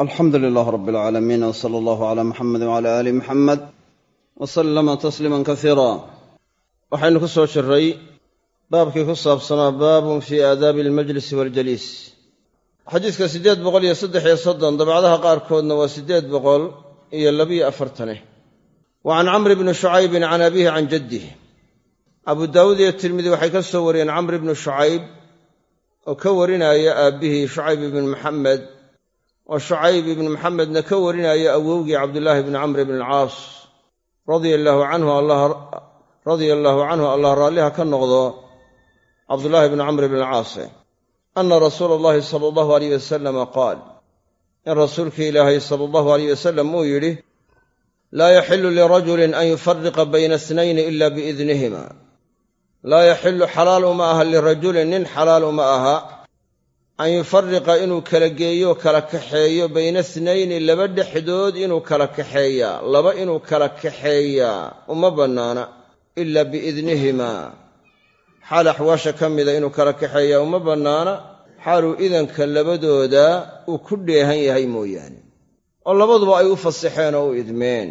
alxamdu lilaah rab alcaalamiin w sala allahu cala muxamedi wcala aali muxamed wa sallama tasliiman kasiira waxaynu ku soo jiray baabkii ku saabsanaa baabun fii aadaabi almajlisi waljaliis xadiidka siddeed boqol iyo saddex iyo soddon dabcadaha qaarkoodna waa siddeed boqol iyo labiyo afartane wa can camri bni shucaybin can abiihi can jaddih abu daawuud iyo tirmidi waxay ka soo wariyeen camr ibni shucayb oo ka warinaya aabbihii shucayb ibni maxamed oo shucayb ibni maxamedna ka warinaya awowgii cabdulaahi bni camr bni alcaas radia allaahu canhu radia allaahu canhu allah raalliha ka noqdo cabdulaahi bni camr bni alcaase ana rasuula allahi sala allahu aleyh wasalama qaal in rasuulkii ilaahay sala allahu aleyh wasalam uu yidhi laa yaxilu lirajulin an yufariqa bayna snayni ila biidnihima laa yaxilu xalaal uma aha lirajulin nin xalaal uma aha an yufariqa inuu kala geeyo kala kaxeeyo bayna snayni laba dhexdood inuu kala kaxeeyaa laba inuu kala kaxeeyaa uma bannaana ila biidnihima. Xaal axwaasha ka mida inuu kala kaxeeyaa uma bannaana xaaluu idanka labadooda uu ku dheehan yahay mooyaane. Oo labaduba ay u fasaxeen oo u idmeen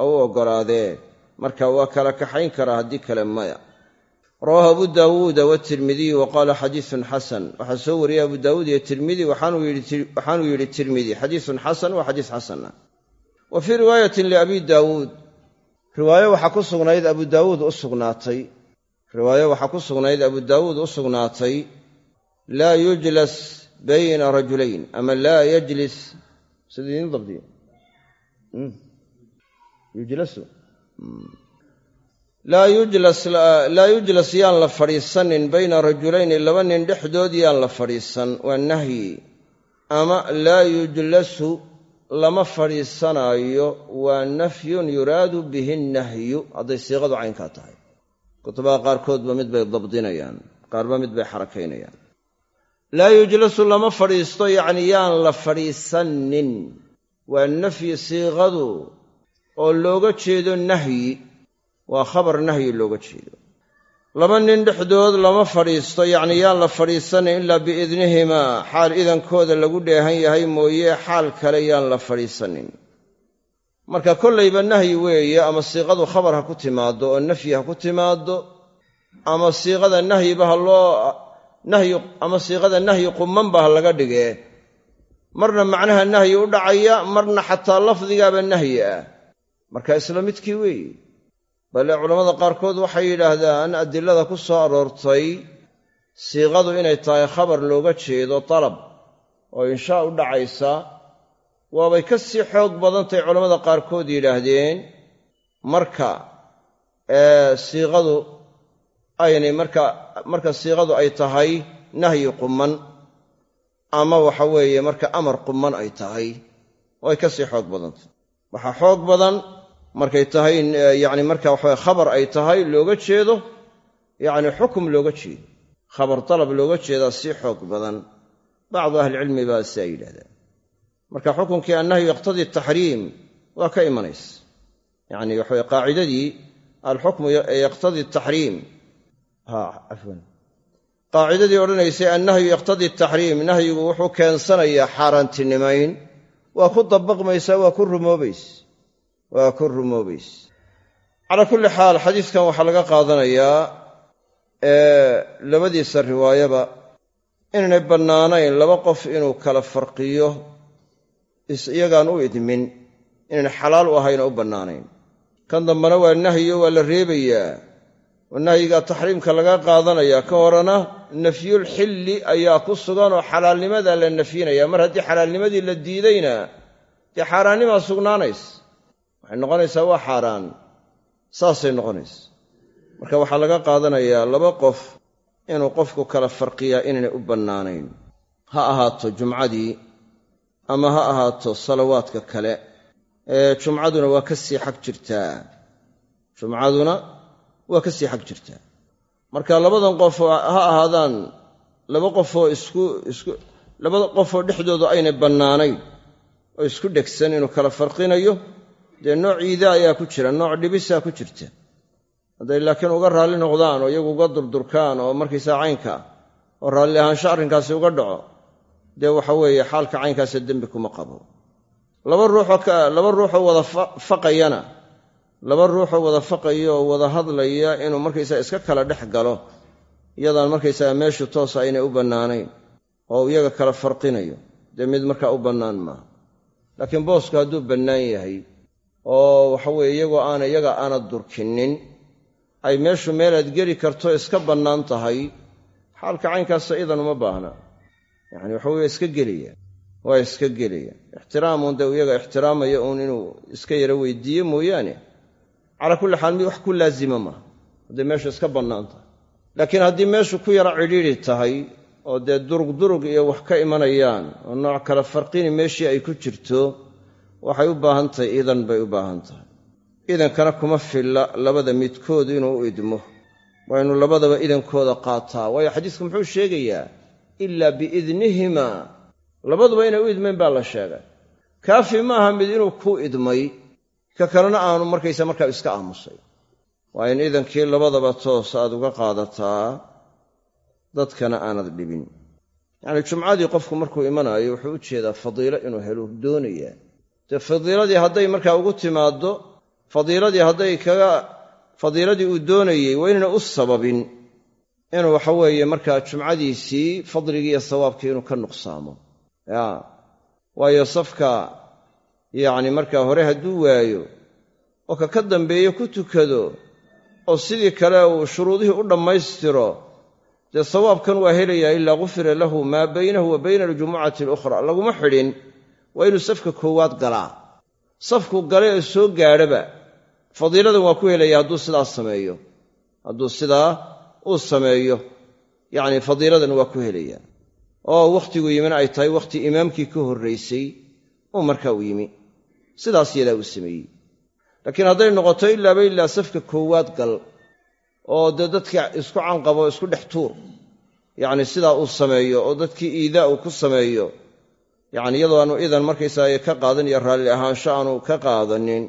oo u oggolaadeen. Marka waa kala kaxayn karaa haddii kale maya rawaahu abu daawuuda watirmidiyu wa qaala xadiisun xasan waxaa soo wariyey abu daawuud iyo tirmidi waxaanuu yidhi tirmidi xadiisun xasan waa xadiis xasana wa fii riwaayatin liabi daawuud riwaayo waxaa ku sugnayd abu daawuud u sugnaatay. Riwaayo waxaa ku sugnayd abu daawuud u sugnaatay. Laa yujlas bayna rajulayn ama laa yajlis. Sida idiin dabdiyo yujlasu laa yujlas yaan la fadhiisanin bayna rajulayni laba nin dhexdood yaan la fadhiisan waa nahyi. Ama laa yujlasu lama fadhiisanaayo waa nafyun yuraadu bihi nahyu. Hadday siiqadu caynkaa tahay. Kutubaha qaarkoodba mid bay dabdinayaan qaarba mid bay xarakaynayaan. Laa yujlasu lama fadhiisto yacni yaan la fadhiisanin. Waa nafyi siiqadu oo looga jeedo nahyi waa khabar nahyi looga jeedo. Laba nin dhexdood lama fadhiisto yacni yaan la fadhiisanin ilaa biidnihimaa xaal idankooda lagu dheehan yahay mooye xaal kale yaan la fadhiisanin. Marka kollayba nahyi weeye ama siiqadu khabar ha ku timaaddo oo nafyi ha ku timaaddo ama siiqada nahyiba ha loo nahyi ama siiqada nahyi qummanba ha laga dhigee marna macnaha nahyi u dhacaya marna xataa lafdigaaba nahyi ah. Marka isla midkii weeye bale culammada qaarkood waxay yidhaahdaan adilada ku soo aroortay siiqadu inay tahay khabar looga jeedo dalab oo inshaa u dhacaysa waabay ka sii xoog badantay culammada qaarkood yidhaahdeen marka siiqadu aynay marka marka siiqadu ay tahay nahyi qumman ama waxa weeye marka amar qumman ay tahay. Way ka sii xoog badantay. Waxaa xoog badan markay tahay yacni marka waxawe khabar ay tahay looga jeedo yacni xukum looga jeedo. Khabar dalab looga jeedaa sii xoog badan. Bacdu ahlicilmi baa siaa yidhahdaan marka xukunkii annahyu yaqtadii taxriim waa ka imanaysa. Yacni waxawe qaacidadii alxukmu yaqtadii taxriim ha cafwan qaacidadii odhanaysay annahyu yaqtadii taxriim nahyigu wuxuu keensanayaa xaaraantinimayn. Waa ku dabaqmaysaa waa ku rumoobaysa waa ku rumoobaysa calaa kulli xaal xadiidkan waxaa laga qaadanayaa labadiisa riwaayaba inaynay bannaanayn laba qof inuu kala farqiyo is-iyagaan u idmin inayn xalaal u ahayn u bannaanayn. Kan dambena waa nahyo waa la reebayaa. Oo nahyigaa taxriimka laga qaadanayaa. Ka horena nafyulxilli ayaa ku sugan oo xalaalnimadaa la nafyinaya. Mar haddii xalaalnimadii la diidayna dee xaaraannimaa sugnaanaysa waxay noqonaysaa waa xaaraan. Saasay noqonaysa marka waxaa laga qaadanayaa laba qof inuu qofku kala farqiyaa inaynay u bannaanayn. Ha ahaato jumcadii ama ha ahaato salawaadka kale. Ee jumcaduna waa ka sii xag jirtaa. Jumcaduna waa ka sii xag jirtaa. Marka labadan qof ha ahaadaan laba qofoo isku isku labada qofoo dhexdoodu aynay bannaanayn oo isku dhegsan inuu kala farqinayo dee nooc iidaa ayaa ku jira nooc dhibisaa ku jirta. Hadday laakiin uga raalli noqdaan oo iyagu uga durdurkaan oo markaysaa caynka oo raalli ahaansho arrinkaasi uga dhaco dee waxa weeye xaalka caynkaasa dembi kuma qabo. Laba ruuxoo laba ruuxoo wada faqayana laba ruuxoo wada faqaya oo wada hadlaya inuu markaysaga iska kala dhex galo iyadaan markaysaga meeshu toosa aynay u bannaanayn oo iyaga kala farqinayo dee mid markaa u bannaan maaha. Laakiin boosku hadduu bannaan yahay oo waxaweye iyagoo aana iyaga aana durkinin. Ay meeshu meelaad geli karto iska bannaan tahay. Xaalka caynkaasa idan uma baahna. Yacani waxa weye iska gelaya waa iska gelaya ixtiraamun dee iyaga ixtiraamaya uun inuu iska yaro weydiiye mooyaane. Calaa kulli xaal mid wax ku laazima maaha hadday meeshu iska bannaan tahay. Laakiin haddii meeshu ku yaro cidhiidri tahay oo dee durugdurug iyo wax ka imanayaan oo nooc kala farqini meeshii ay ku jirto waxay u baahan tahay idan bay u baahan tahay. Idankana kuma filla labada midkood inuu u idmo. Waa labadaba idankooda qaataa. Waayo xadiisku muxuu sheegayaa ilaa biidnihima. Labaduba inay u idmayn baa la sheegay. Kaafi maaha mid inuu ku idmay ka kalena aanu markaysa markaa iska aamusay. Waa in idankii labadaba toos aad uga qaadataa dadkana aanad dhibin. Yacnii jumcadii qofku markuu imanaayo wuxuu u jeedaa fadiilo inuu helo doonayaa dee fadiiladii hadday markaa ugu timaaddo fadiiladii hadday kaga fadiiladii uu doonayey waa inayna u sababin inuu waxa weeye markaa jumcadiisii fadligii iyo sawaabkii inuu ka nuqsaamo. Ya waayo safka yacni markaa hore hadduu waayo oo ka ka dambeeye ku tukado oo sidii kale uu shuruudihii u dhammaystiro dee sawaabkan waa helayaa ilaa gufira lahu maa baynahu wa bayna aljumucati alukhra laguma xidhin waa inuu safka koowaad galaa. Safku gale ee soo gaadhaba fadiiladan waa ku helaya hadduu sidaas sameeyo. Hadduu sidaa uu sameeyo yacni fadiiladan waa ku helaya oo wakhtigu yimina ay tahay wakhti imaamkii ka horraysay uu markaa u yimi. Sidaas yadaa uu sameeyey. Laakiin hadday noqoto ilaaba ilaa safka koowaad gal oo dee dadka isku canqabo isku dhex tuur yacni sidaa uu sameeyo oo dadkii iidaa uu ku sameeyo yacni iyadoo aanu idan markaysaga ka qaadan iyo raalli ahaansho aanu ka qaadanin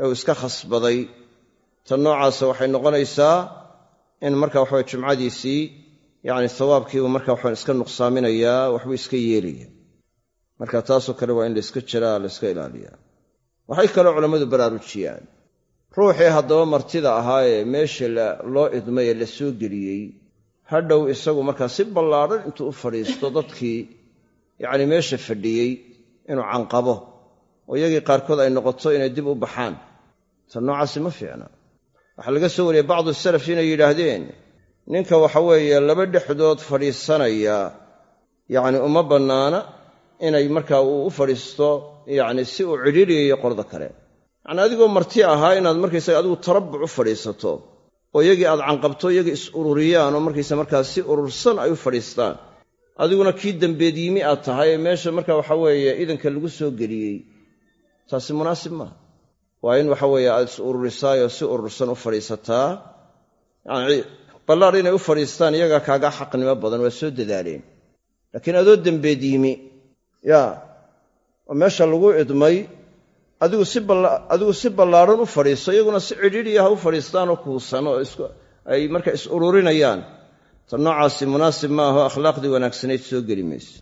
ee uu iska khasbaday tan noocaasa waxay noqonaysaa in marka waxawe jumcadiisii yacni sawaabkiibu marka waxaan iska nuqsaaminayaa waxbuu iska yeelaya marka taasoo kale waa in layska jiraa layska ilaaliyaa. Waxay kaloo culammadu baraarujiyaan. Ruuxii haddaba martida ahaa ee meesha loo idmay ee la soo geliyey hadhow isagu markaa si ballaadhan intuu u fadhiisto dadkii yacni meesha fadhiyey inuu canqabo oo iyagii qaarkood ay noqoto inay dib u baxaan. Tan noocaasi ma fiicna. Waxaa laga soo wariyey bacdu salaf inay yidhaahdeen ninka waxa weeye laba dhexdood fadhiisanaya yacni uma bannaana inay markaa uu u fadhiisto yacni si uu cidhiiriyayo qolada kale. Yacni adigoo marti ahaa inaad markaysaga adigu tarabbuc u fadhiisato oo iyagii aad canqabto iyagii is ururiyaan oo markaysa markaa si urursan ay u fadhiistaan adiguna kii dembeed yimi aad tahay ee meesha marka waxa weeye idanka lagu soo geliyey taasi munaasib maaha. Waa in waxa weeye aad is ururisaayoo si urursan u fadhiisataa. Yacni ballaar inay u fadhiistaan iyagaa kaaga xaqnimo badan waa soo dadaaleen. Laakiin adoo dembeed yimi yaa oo meesha lagu idmay adigu si ballaadhan u fadhiiso iyaguna si cidhiidhiya ha u fadhiistaanoo kuusan oo ay marka is ururinayaan ta noocaasi munaasib ma aho akhlaaqdii wanaagsanayd soo geli mayso.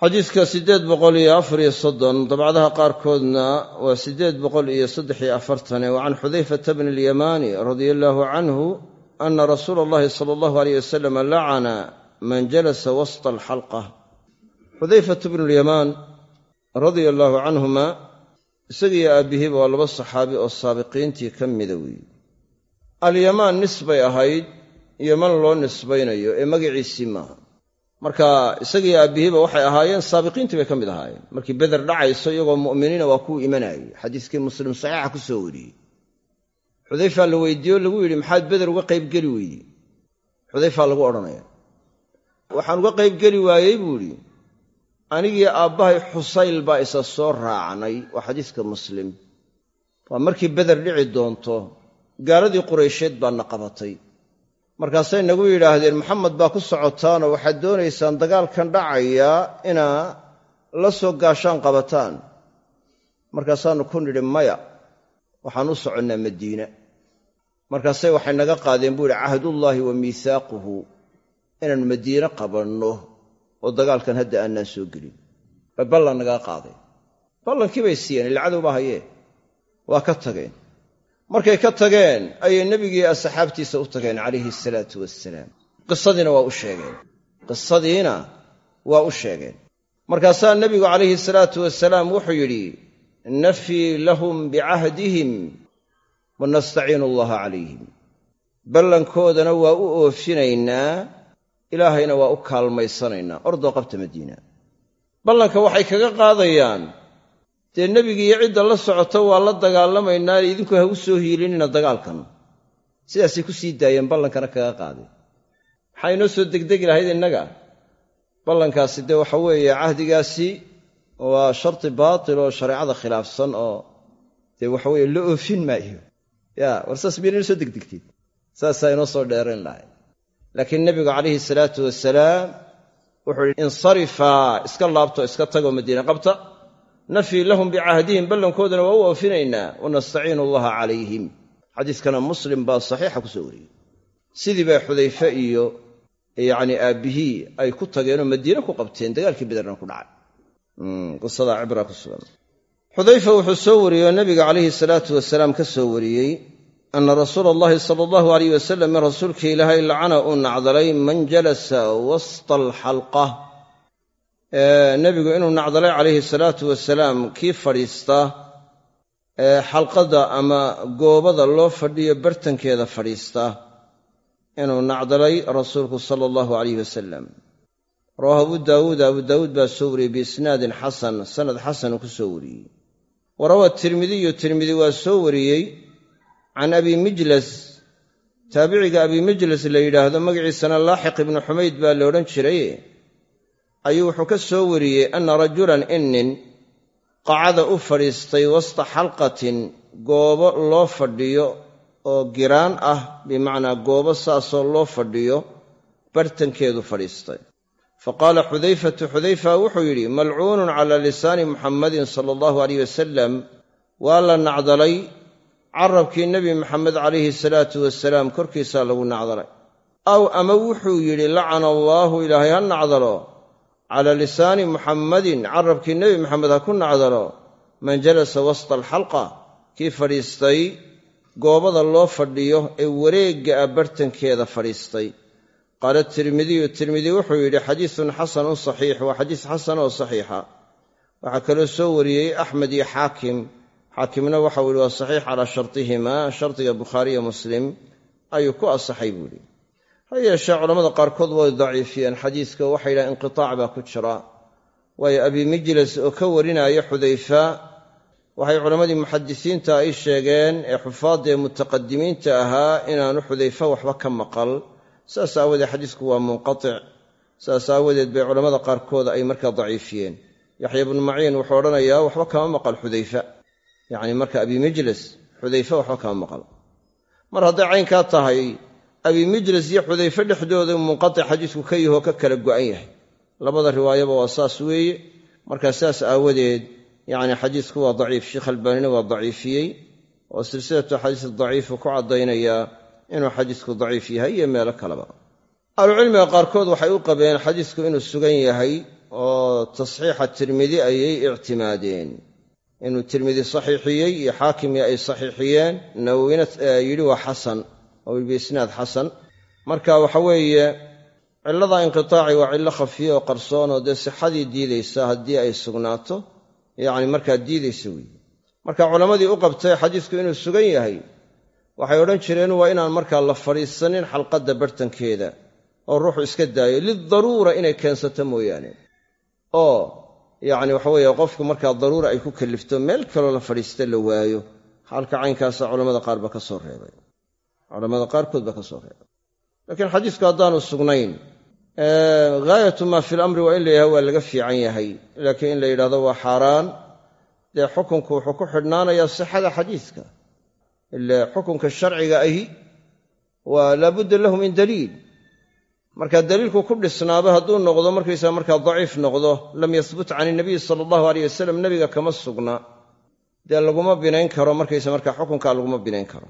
Xadiidka siddeed boqol iyo afar iyo soddon dabcdaha qaarkoodna waa siddeed boqol iyo saddex iyo afartane wa can xudayfata bni alyamaani radia allaahu canhu ana rasuula allahi sala allahu aleyh wasalam lacana man jalasa wasta alxalqa xudayfatu bnu lyamaan radia allaahu canhuma isagiiyo aabbihiiba waa laba saxaabi oo saabiqiintii ka mida weeye alyamaan nisbay ahayd yaman loo nisbaynayo ee magaciisii maaha. Marka isagiiyo aabbihiiba waxay ahaayeen saabiqiintii bay ka mid ahaayeen. Markii beder dhacayso iyagoo mu'miniina waa kuu imanayay. Xadiiskii muslim saxiixa ku soo wariyey. Xudayfaa la weydiiye o lagu yidhi maxaad beder uga qaybgeli weyde xudayfaa lagu odhanaya waxaan uga qaybgeli waayey buu idhi anigii aabbahay xusayl baa isa soo raacnay waa xadiiska muslim. Waa markii beder dhici doonto gaaladii quraysheed baa na qabatay markaasay nagu yidhaahdeen maxamed baa ku socotaanoo waxaad doonaysaan dagaalkan dhacaya inaa la soo gaashaan qabataan. Markaasaannu ku nidhi maya waxaan u soconnaa madiina markaasay waxay naga qaadeen buu yidhi cahdullaahi wa miihaaquhu inaannu madiine qabanno oo dagaalkan hadda aanaan soo gelin. Bay ballan nagaa qaaday ballankii bay siiyeen ila cadowba hayee waa ka tageen markay ka tageen ayay nebigii asxaabtiisa u tageen calayhi asalaatu wassalaam. Qisadiina waa u sheegeen. Qisadiina waa u sheegeen. Markaasaa nebigu calayhi salaatu wasalaam wuxuu yidhi nafii lahum bicahdihim wa nastaciinu allaha calayhim. Ballankoodana waa u oofinaynaa ilaahayna waa u kaalmaysanaynaa. Ordoo qabta madiina. Ballanka waxay kaga qaadayaan dee nebigiiyo cidda la socoto waa la dagaalamaynaa idinku ha u soo hiilinina dagaalkan. Sidaasay ku sii daayeen ballankana kaga qaadeen maxaa inoo soo degdegi lahayd innaga. Ballankaasi dee waxa weeye cahdigaasi waa sharti baatil oo shareecada khilaafsan oo dee waxa weeye la oofin maayo ya war saas miyana inoo soo degdegtid? Saasaa inoo soo dheerayn lahay laakiin nebigu calayhi salaatu wasalaam wuxuu yidhi insarifaa iska laabto iska tagoo madiine qabta nafii lahum bicahdihim ballankoodana waa u oofinaynaa. Wanastaciinu allaha calayhim. Xadiiskana muslim baa saxiixa ku soo wariyey. Sidii baa xudayfe iyo yacni aabbihii ay ku tageenoo madiine ku qabteen dagaalkii bederna ku dhacay. Qisadaa cibra ku sugan. Xudayfa wuxuu soo wariyey oo nabiga calayhi salaatu wasalaam ka soo wariyey ana rasuula allahi sala allahu alayh wasalam rasuulkii ilaahay lacana uu nacdalay man jalasa wasta alxalqa nebigu inuu nacdalay calayhi salaatu wasalaam kii fadhiista xalqadda ama goobada loo fadhiyo bartankeeda fadhiista inuu nacdalay rasuulku sala allahu alayh wasalam rawaahu abu daawuud abu daawuud baa soo wariyey biisnaadin xasan sanad xasanu ku soo wariyey. Wa rawaa tirmidiyu tirmidi waa soo wariyey can abi mijlas. Taabiciga abi mijlas la yidhaahdo magaciisana laaxiq ibnu xumayd baa la odhan jiray ayuu wuxuu ka soo wariyey anna rajulan inin qacada u fadhiistay wasta xalqatin goobo loo fadhiyo oo giraan ah bimacnaa goobo saasoo loo fadhiyo bartankeedu fadhiistay. Fa qaala xudayfatu xudayfa wuxuu yidhi malcuunun calaa lisaani muxammadin sala allahu aleyh wasalam waa la nacdalay. Carabkii nebi maxamed calayhi salaatu wasalaam korkiisaa lagu nacdalay. Aw ama wuxuu yidhi lacana allaahu ilaahay ha nacdalo calaa lisaani muxammadin carabkii nebi maxamed ha ku nacdalo man jalasa wasta alxalqa kii fadhiistay goobada loo fadhiyo ee wareegga ah bartankeeda fadhiistay. Qaala tirmidiyu tirmidi wuxuu yidhi xadiisun xasanun saxiix waa xadiis xasan oo saxiixa. Waxaa kaloo soo wariyey axmed iyo xaakim. Xaakimna waxau yihi waa saxiix calaa shartihimaa shardiga bukhaariyo muslim. Ayuu ku asaxay buu yidhi ha yeeshee culammada qaarkood way daciifiyeen. Xadiiska waxay yidhahen inqitaac baa ku jira. Waayo abi mijlas oo ka warinaya xudayfa. Waxay culammadii muxadisiinta ay sheegeen ee xufaadda ee mutaqadimiinta ahaa inaanu xudayfa waxba ka maqal. Saas aawadeed xadiisku waa munqatic saas aawadeed bay culammada qaarkood ay markaa daciifiyeen. Yaxya bnu maciin wuxuu odhanayaa waxba kama maqal xudayfa. Yacni marka abi mijlas xudayfe waxba kama maqal. Mar hadday caynkaa tahay abi mijlas iyo xudayfe dhexdooda munqatic xadiisku ka yahoo ka kala go'an yahay. Labada riwaayaba waa saas weeye. Markaa saas aawadeed yacni xadiisku waa daciif. Sheekh albaanina waa daciifiyey. Oo silsilatu xadiis daciifu ku caddaynayaa inuu xadiisku daciif yahay iyo meelo kaleba. Ahlucilmiga qaarkood waxay u qabeen xadiisku inuu sugan yahay oo tasxiixa tirmidi ayay ictimaadeen. Inuu tirmidi saxiixiyey iyo xaakimii ay saxiixiyeen. Nawowina yidhi waa xasan oo biisnaad xasan. Marka waxa weeye cillada inqitaaci waa cillo khafiye oo qarsoon oo dee sixadii diidaysa haddii ay sugnaato yacni markaa diidaysa weeye. Marka culammadii u qabtay xadiisku inuu sugan yahay waxay odhan jireen waa inaan markaa la fadhiisanin xalqadda bartankeeda oo ruuxu iska daayo lidaruura inay keensato mooyaane. Oo yacni waxa weeye qofku markaa daruura ay ku kallifto meel kaloo la fadhiista la waayo xaalka caynkaasa culamada qaar ba ka soo reebay culamada qaarkood baa ka soo reebay. Laakiin xadiisku haddaanu sugnayn haayatu maa fi lamri waa in la yidhahdo waa laga fiican yahay. Laakiin in la yidhahdo waa xaaraan. Dee xukunku wuxuu ku xidhnaanayaa sixada xadiiska. Ile xukunka sharciga ahi waa laabudda lahu min daliil. Marka daliilku ku dhisnaaba hadduu noqdo markaysaa markaa daciif noqdo lam yahbut can inabiy sala allahu aleyh wasalam nebiga kama sugna. Dee laguma binayn karo markaysa markaa xukunkaa laguma binayn karo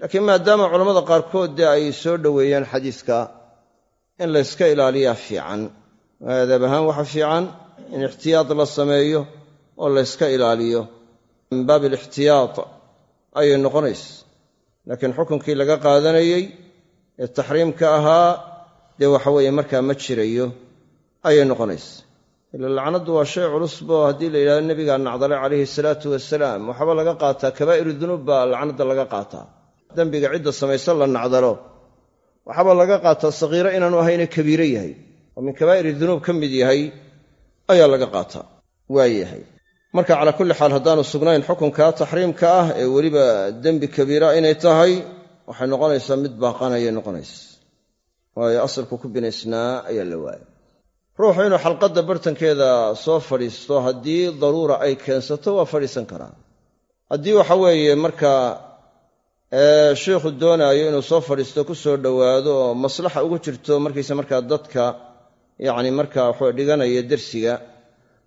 laakiin maadaama culammada qaarkood dee ay soo dhoweeyaan xadiiska in layska ilaaliyaa fiican. Adaab ahaan waxa fiican in ixtiyaad la sameeyo oo layska ilaaliyo. Min baabi alixtiyaad ayay noqonaysa laakiin xukunkii laga qaadanayey ee taxriimka ahaa dee waxa weeye markaa ma jirayo ayay noqonaysa ila lacnaddu waa shay culusbo haddii la yidhahdo nebigaa nacdalay calayhi salaatu wasalaam waxaaba laga qaataa kabaa'iru dunuub baa lacnadda laga qaataa dembiga cidda samaysa la nacdalo. Waxaaba laga qaataa sakiiro inaanu ahayne kabiire yahay. oo min kabaa'iri dunuub ka mid yahay ayaa laga qaataa. Waa marka calaa kulli xaal haddaanu sugnayn xukunka taxriimka ah ee weliba dembi kabiira inay tahay waxay noqonaysaa mid baaqanayay noqonaysa waayo asalku ku binaysnaa ayaa la waaya ruuxu inuu xalqadda bartankeeda soo fadhiisto haddii daruura ay keensato waa fadhiisan karaa haddii waxa weeye markaa sheikhu doonaayo inuu soo fadhiisto ku soo dhowaado oo maslaxa ugu jirto markaysa markaa dadka yacni markaa waxuu dhiganaya dersiga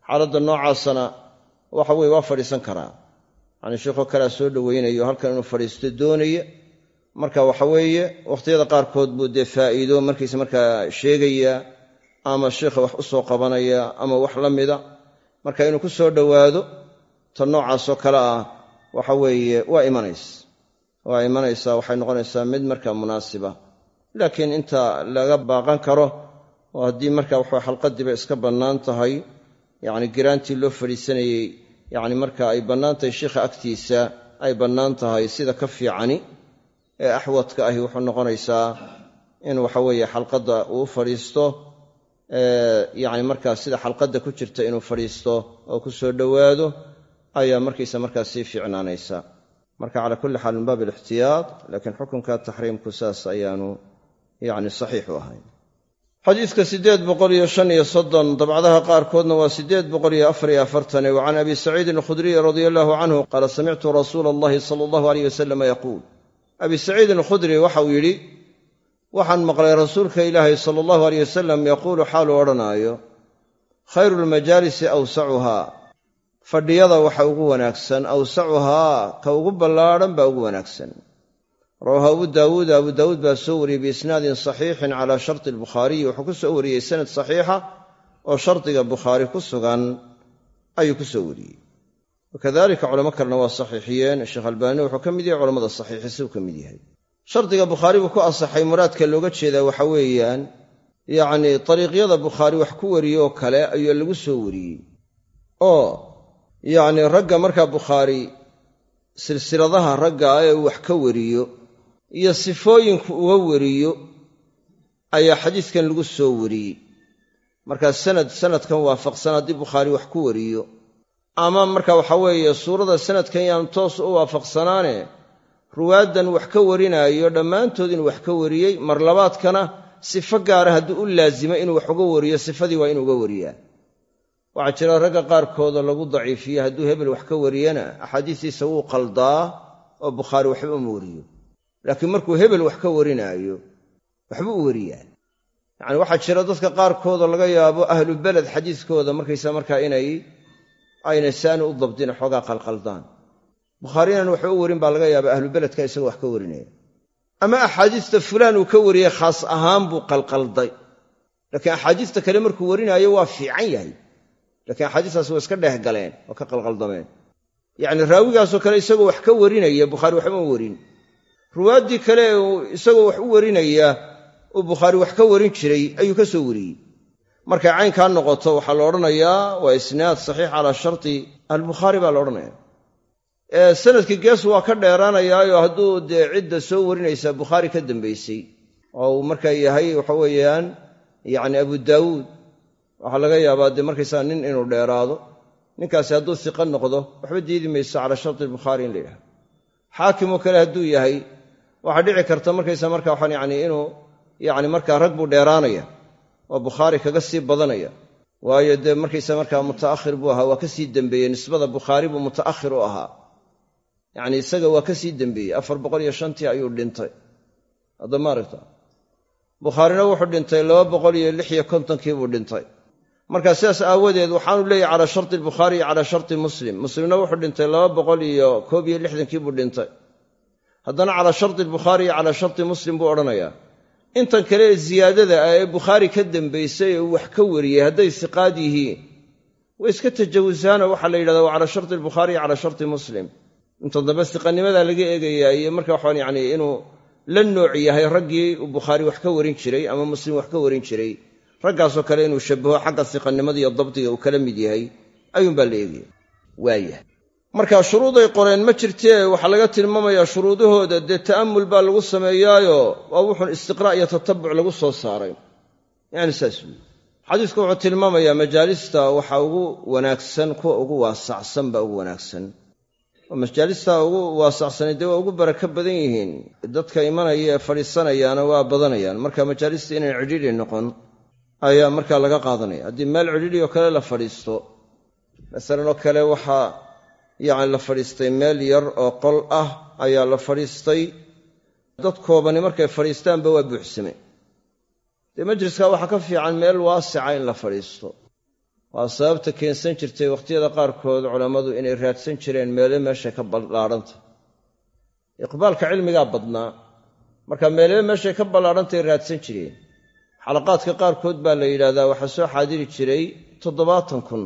xaaladda noocaasana waxa weye waa fadhiisan karaa. Yacni sheikho kalea soo dhowaynayo halkan inuu fadhiisto doonaya marka waxa weeye wakhtiyada qaarkood buu dee faa'iido markaysa markaa sheegaya ama sheikha wax u soo qabanaya ama wax la mida. Marka inuu ku soo dhowaado ta noocaasoo kale ah waxa weeye waa imanaysa waa imanaysaa waxay noqonaysaa mid markaa munaasiba. Laakiin inta laga baaqan karo oo haddii marka waxa xalqadiiba iska bannaan tahay yacni giraantii loo fadhiisanayey yacni marka ay bannaan tahay sheikha agtiisa ay bannaan tahay sida ka fiicani ee axwadka ahi wuxuu noqonaysaa in waxa weeye xalqadda uu fadhiisto yacni markaa sida xalqadda ku jirta inuu fadhiisto oo ku soo dhowaado ayaa markaysa markaa sii fiicnaanaysa marka calaa kulli xaal min baab alixtiyaad laakiin xukunka taxriimku saas ayaanu yacni saxiix u ahayn. Xadiidka siddeed boqol iyo shan iyo soddon dabcdaha qaarkoodna waa siddeed boqol iyo afar iyo afartane wa can abi saciidin alkhudriy radia allahu canhu qaala samictu rasuula allahi sala allahu aleyh wasalama yaquul. Abi saciidin alkhudri waxauu yidhi waxaan maqlay rasuulka ilaahay sala allahu aleyh wasalam yaquulu xaaluu odhanaayo khayru lmajaalisi awsacuhaa fadhiyada waxa ugu wanaagsan awsacuhaa ka ugu ballaadhan baa ugu wanaagsan. Rawaahu abu daawuud abu daawuud baa soo wariyey biisnaadin saxiixin calaa sharti albukhaariyi wuxuu ku soo wariyey sanad saxiixa oo shardiga bukhaari ku sugan ayuu ku soo wariyey. Wakadalika culamo kalena waa saxiixiyeen. Sheekh albaani wuxuu ka mid yahay culamada saxiixisa uu ka mid yahay. Shardiga bukhaari buu ku asaxay muraadka looga jeedaa waxa weeyaan yacnii dariiqyada bukhaari wax ku wariye oo kale ayaa lagu soo wariyey. Oo yacnii ragga markaa bukhaari silsiladaha ragga ee uu wax ka wariyo iyo sifooyinku uga wariyo ayaa xadiiskan lagu soo wariyey. Markaa sanad sanadkan waafaqsan haddii bukhaari wax ku wariyo. Ama marka waxa weeye suurada sanadkan yaan toos u waafaqsanaane ruwaaddan wax ka warinaayo dhammaantood inuu wax ka wariyey mar labaadkana sifo gaara hadduu u laazimo inuu wax uga wariyo sifadii waa inuu uga wariyaa waxaa jira ragga qaarkoodoo lagu daciifiye hadduu hebel wax ka wariyana axaadiistiisa wuu qaldaa oo bukhaari waxba uma wariyo. Laakiin markuu hebel wax ka warinaayo waxbuu u wariyaa. Yacani waxaa jira dadka qaarkoodoo laga yaabo ahlu beled xadiiskooda markaysa markaa inay aynay saani u dabdin xoogaa qalqaldaan. Bukhaarinan waxba u warin baa laga yaaba ahlu beledka isagoo wax ka warinaya. Ama axaadiista fulaan uu ka wariyey khaas ahaan buu qalqalday. Laakiin axaadiista kale markuu warinaayo waa fiican yahay lakiin axaadiistaas waa iska dheeh galeen waa ka qalqaldameen. Yacni raawigaasoo kale isagoo wax ka warinaya bukhaari waxma warin. Ruwaaddii kale isagoo wax u warinaya uu bukhaari wax ka warin jiray ayuu ka soo wariyey. Markay caynkaa noqoto waxaa la odhanayaa waa isnaad saxiix calaa sharti albukhaari baa la odhanaya. Sanadkii gees waa ka dheeraanayaayo hadduu dee cidda soo warinaysaa bukhaari ka dambaysay oo uu markaa yahay waxa weeyaan yacni abu daawuud waxaa laga yaabaa dee markaysaa nin inuu dheeraado ninkaasi hadduu siqa noqdo waxba diidi mayso calaa sharti albukhaari in la yidhahdo xaakimoo kale hadduu yahay waxaa dhici karta markaysa marka waxaan yacni inuu yacni markaa rag buu dheeraanaya oo bukhaari kaga sii badanaya. Waayo dee markaysa markaa muta'akhir buu ahaa waa ka sii dembeeyey nisbada bukhaari buu muta'akhir u ahaa. Yacni isaga waa ka sii dembeeyey afar boqol iyo shantii ayuu dhintay. Hadda maaragta bukhaarina wuxuu dhintay laba boqol iyo lix iyo kontonkii buu dhintay marka sidaas aawadeed waxaanu leeyahy calaa sharti albukhaari iyo calaa sharti muslim. Muslimna wuxuu dhintay laba boqol iyo koob iyo lixdankii buu dhintay. Haddana calaa sharti albukhaari iyo calaa sharti muslim buu odhanayaa. Intan kale ee ziyaadada ah ee bukhaari ka dambaysay ee wax ka wariyey hadday siqaad yihiin way iska tajawusaanoo waxaa la yidhahdaa waa calaa sharti albukhaari iyo calaa sharti muslim. Inta dambe siqanimadaa laga eegayaa iyo marka waxaan yacni inuu la nooc yahay raggii uu bukhaari wax ka warin jiray ama muslim wax ka warin jiray raggaasoo kale inuu shabaho xagga siqannimada iyo dabdiga uu kala mid yahay ayuunbaa la eegaya. Waayah marka shuruuday qoreen ma jirtee waxaa laga tilmaamayaa shuruudahooda dee ta'ammul baa lagu sameeyaayo waa wuxuun istiqraa' iyo tatabuc lagu soo saaray. Yani saas weyi xadiisku wuxuu tilmaamayaa majaalista waxa ugu wanaagsan kuwa ugu waasacsan baa ugu wanaagsan. Oo majaalista ugu waasacsani dee waa ugu barako badan yihiin. Dadka imanaya ee fadhiisanayaana waa badanayaan marka majaalista inaan cidhiidhi noqon ayaa markaa laga qaadanaya. Haddii meel cidhiidhi oo kale la fadhiisto masalan oo kale waxaa yacni la fadhiistay meel yar oo qol ah ayaa la fadhiistay. Dad koobani markay fadhiistaanba waa buuxsame dee majliska waxaa ka fiican meel waasica in la fadhiisto. Waa sababta keensan jirtay wakhtiyada qaarkood culammadu inay raadsan jireen meele meeshay ka ballaadhanta iqbaalka cilmigaa badnaa. Marka meelebe meeshay ka ballaadhantay raadsan jireen xalaqaadka qaarkood baa la yidhahdaa waxaa soo xaadiri jiray toddobaatan kun.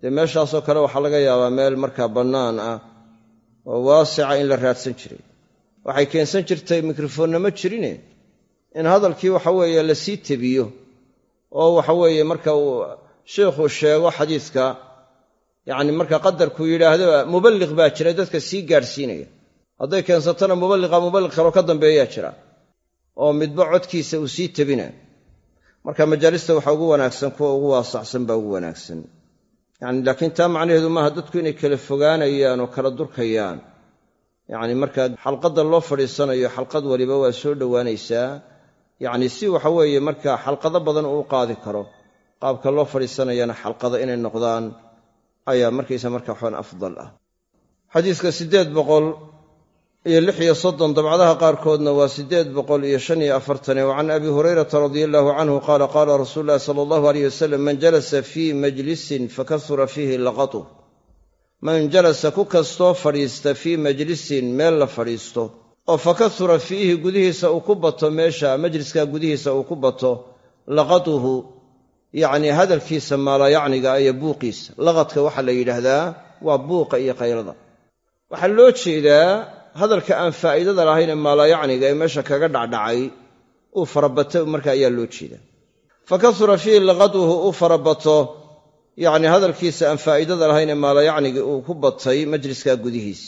Dee meeshaasoo kale waxaa laga yaabaa meel markaa bannaan ah oo waasica in la raadsan jiray. Waxay keensan jirtay mikrofoonna ma jirine? In hadalkii waxa weeye la sii tebiyo oo waxa weeye marka uu sheikhuu sheego xadiiska yacni marka qadarkuu yidhaahdo muballiq baa jira dadka sii gaadhsiinaya hadday keensatona muballiqa muballiq kaloo ka dambeeyaa jira oo midba codkiisa uu sii tebina marka majaalista waxaa ugu wanaagsan kuwa ugu waasacsan baa ugu wanaagsan. Yani laakiin taa macnaheedu maaha dadku inay kala fogaanayaan oo kala durkayaan. Yacni markaa xalqadda loo fadhiisanayo xalqad waliba waa soo dhowaanaysaa. Yacni si waxa weeye marka xalqado badan uu qaadi karo qaabka loo fadhiisanayana xalqado inay noqdaan ayaa markaysa marka waxaan afdal ah. Xadiiska siddeed boqol iyo lix iyo soddon dabcadaha qaarkoodna waa siddeed boqol iyo shan iyo afartane wa can abi hurayrata radia allahu canhu qaala qaala rasuulu llahi sala allahu aleyh wasalam man jalasa fii majlisin fakasura fiihi laqatuh man jalasa ku kastoo fadhiista fii majlisin meel la fadhiisto. Oo fakasura fiihi gudihiisa uu ku bato meesha majliskaa gudihiisa uu ku bato laqatuhu. Yacnii hadalkiisa maalayacniga iyo buuqiisa. Laqadka waxaa la yidhaahdaa waa buuqa iyo qaylada waxaa loo jeedaa hadalka aan faa'iidada lahayn ee maalayacniga ee meesha kaga dhacdhacay uu farabato marka ayaa loo jeedaa. Fa kasura fiihi laqaduhu uu farabato yacni hadalkiisa aan faa'iidada lahayn ee maalayacniga uu ku batay majliskaa gudihiis.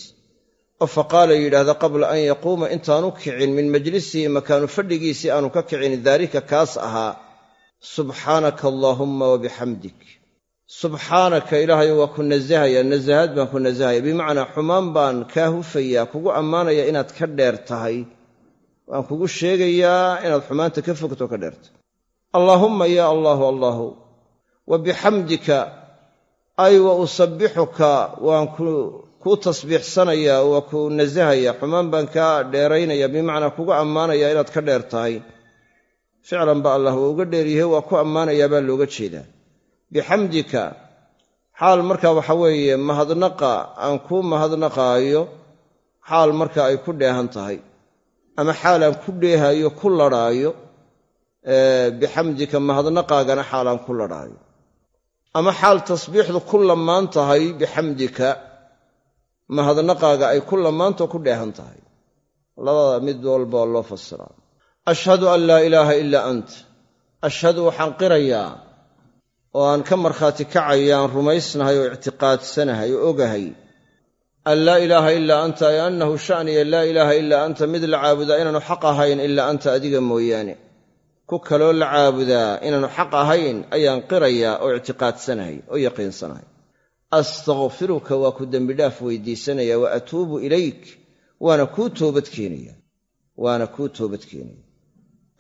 Oo fa qaala yidhaahda qabla an yaquuma intaanu kicin min majlisihi makaanu fadhigiisii aanu ka kicin daalika kaas ahaa subxaanaka allaahumma wa bixamdik subxaanaka ilaahayo waa ku nasahaya nasahaad baan ku nasahaya bimacnaa xumaan baan kaa hufayaa kugu ammaanaya inaad ka dheer tahay. Waan kugu sheegayaa inaad xumaanta ka fogto ka dheertahay allaahumma ya allaahu allaahu. Wa bixamdika ay wa usabbixuka waan kuu tasbiixsanayaa waa ku nasahaya xumaan baan kaa dheeraynaya bimacnaa kugu ammaanaya inaad ka dheer tahay. Ficlan ba allah waa uga dheeryahay waa ku ammaanayaa baa looga jeedaa bixamdika. Xaal marka waxa weeye mahadnaqa aan kuu mahadnaqaayo xaal marka ay ku dheehan tahay. Ama xaal aan ku dheehayo ku ladhaayo bixamdika mahadnaqaagana xaal aan ku ladhaayo ama xaal tasbiixdu ku lamaan tahay bixamdika mahadnaqaaga ay ku lamaanto ku dheehan tahay. Labada mid walba loo fasiraa ashhadu an laa ilaaha ilaa ant. Ashhadu waxaan qirayaa oo aan ka markhaati kacaya aan rumaysnahay oo ictiqaadsanahay oo ogahay an laa ilaaha ilaa anta ay annahu sha'niya laa ilaaha ilaa anta mid la caabudaa inaanu xaq ahayn ilaa anta adiga mooyaane. Ku kaloo la caabudaa inaanu xaq ahayn ayaan qirayaa oo ictiqaadsanahay oo yaqiinsanahay. Astakfiruka waa ku dembidhaaf weydiisanaya wa atuubu ilayk waana kuu toobadkeenaya waana kuu toobadkeenaya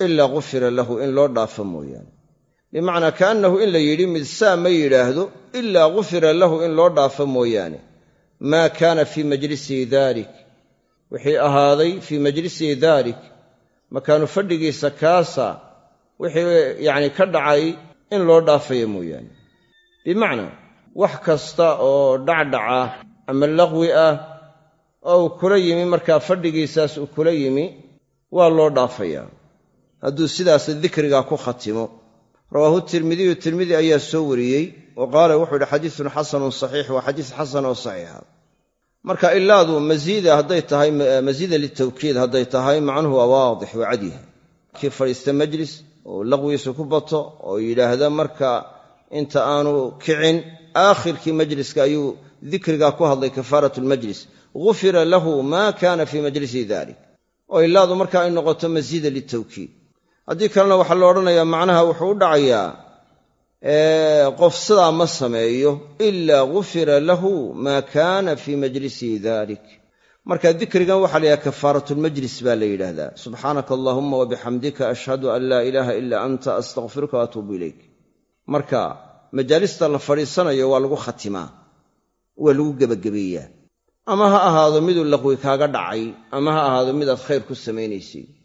ilaa gufira lahu in loo dhaafo mooyaane bimacnaa kaannahu in la yidhi mid saa ma yidhaahdo ilaa gufira lahu in loo dhaafo mooyaane. Maa kaana fii majlisihi daalik wixii ahaaday fii majlisihi daalik makaanu fadhigiisa kaasa wixii yacni ka dhacay in loo dhaafayo mooyaane. Bimacnaa wax kasta oo dhacdhaca ama laqwi ah oo uu kula yimi markaa fadhigiisaas uu kula yimi waa loo dhaafayaa. Hadduu sidaas dikrigaa ku khatimo rawaahu tirmidiyu tirmidi ayaa soo wariyey wa qaala wuxuu yidhi xadiisun xasanun saxiix waa xadiis xasan oo saxiixa. Marka ilaadu masiida hadday tahay masiida litawkiid hadday tahay macnuhu waa waadix waa cadyahay kii fadhiista majlis oo laqwiisu ku bato oo yidhaahda marka inta aanu kicin aakhirkii majliska ayuu dikrigaa ku hadlay kafaarat lmajlis gufira lahu maa kaana fii majlisihi dalik oo ilaadu marka ay noqoto masiida litawkiid haddii kalena waxaa la odhanayaa macnaha wuxuu u dhacayaa qof sidaa ma sameeyo ilaa gufira lahu maa kaana fii majlisihi dalik marka dikrigan waxaa la yidhaha kafaaratulmajlis baa la yidhaahdaa. Subxaanaka allahuma wabixamdika ashhadu an laa ilaaha ilaa anta astaqfiruka waatuubu ilayk. Marka majaalista la fadhiisanayo waa lagu khatimaa waa lagu gebagabeeyaa. Ama ha ahaado miduu laqwi kaaga dhacay ama ha ahaado midaad khayr ku samaynaysay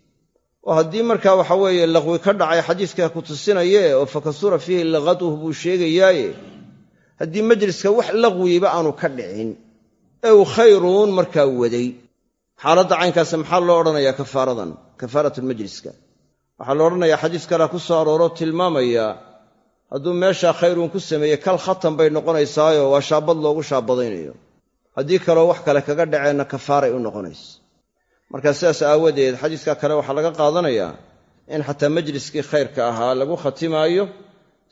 oo haddii markaa waxa weeye laqwi ka dhacay xadiiskaa ku tusinaye oo fakasura fiihi laqaduh buu sheegayaaye haddii majliska wax laqwiba aanu ka dhicin ee uu khayruun markaa waday. Xaaladda caynkaasa maxaa loo odhanayaa kafaaradan kafaaratulmajliska waxaa lo odhanayaa xadiis kalea ku soo arooroo tilmaamaya hadduu meeshaa khayruun ku sameeyey kal khatan bay noqonaysaayo waa shaabad loogu shaabadaynayo. Haddii kaloo wax kale kaga dhaceenna kafaaray u noqonaysa markaa sidaas aawadeed xadiiska kale waxaa laga qaadanayaa in xataa majliskii khayrka ahaa lagu khatimaayo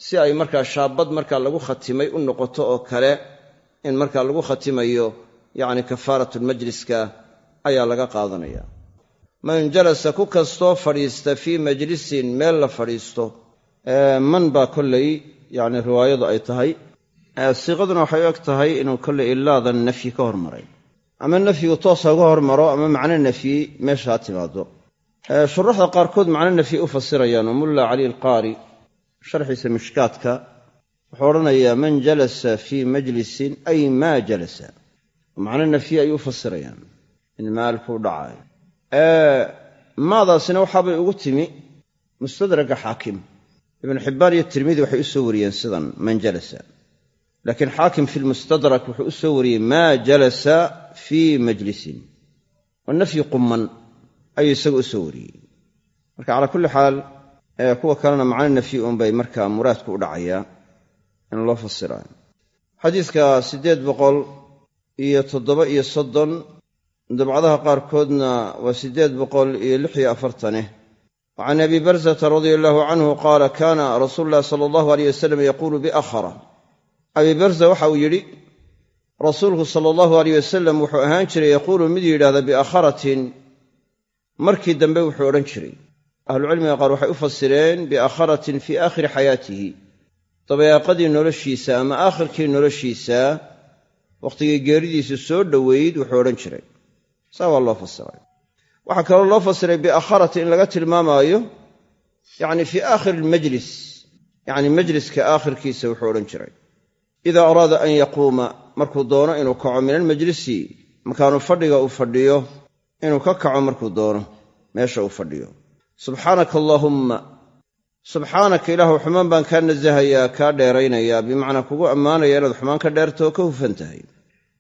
si ay markaa shaabad markaa lagu khatimay u noqoto oo kale in markaa lagu khatimayo yacni kafaaratulmajliska ayaa laga qaadanaya. Man jalasa ku kastoo fadhiista fii majlisin meel la fadhiisto man baa kollay yacni riwaayadu ay tahay siiqaduna waxay u eg tahay inuu kollay ilaadan nafyi ka hormaray ama nafyigu toosa uga hormaro ama macno nafyi meesha ha timaado shuraxda qaarkood macno nafyi u fasirayaan oo mulla cali alqaari sharxiisa mishkaadka wuxuu odhanayaa man jalasa fii majlisin ay maa jalasa. Macno nafyi ay u fasirayaan in maalkuu dhacaayo maadaasina waxaabay ugu timi mustadraga xaakim ibnu xibbaan iyo tirmidi waxay u soo wariyeen sidan man jalasa laakiin xaakim fi lmustadrak wuxuu u soo wariyey maa jalasa fii majlisin. Oo nafyi qumman ayuu isaga u soo wariyey. Marka calaa kulli xaal kuwa kalena macno nafyi unbay markaa muraadku u dhacayaa in loo fasiraayo xadiidka siddeed boqol iyo toddoba iyo soddon dabcadaha qaarkoodna waa siddeed boqol iyo lix iyo afartaneh can abi barzata radia allahu canhu qaala kaana rasuulu llahi sala allahu aleyh wasalam yaquulu biakhara abi barza waxa uu yidhi rasuulku sala allahu aleyh wasalam wuxuu ahaan jiray yaquulu mid yidhahda biakharatin. Markii dambe wuxuu odhan jiray ahlucilmiga qaar waxay u fasireen biakharatin fii aakhiri xayaatihi dabeeqadii noloshiisa ama aakhirkii noloshiisa wakhtigii geeridiisu soo dhoweyd wuxuu odhan jiray. Saa waa loo fasiray. Waxaa kaloo loo fasiray biakharati in laga tilmaamaayo yacni fii aakhiri almajlis yacni majliska aakhirkiisa wuxuu odhan jiray idaa araada an yaquuma markuu doono inuu kaco min almajlisi. Makaanu fadhiga uu fadhiyo inuu ka kaco markuu doono meesha uu fadhiyo. Subxaanaka allaahumma. Subxaanaka ilaahu xumaan baan kaa nasahayaa kaa dheeraynayaa. Bimacnaa kugu ammaanaya inaad xumaan ka dheerto oo ka hufan tahay.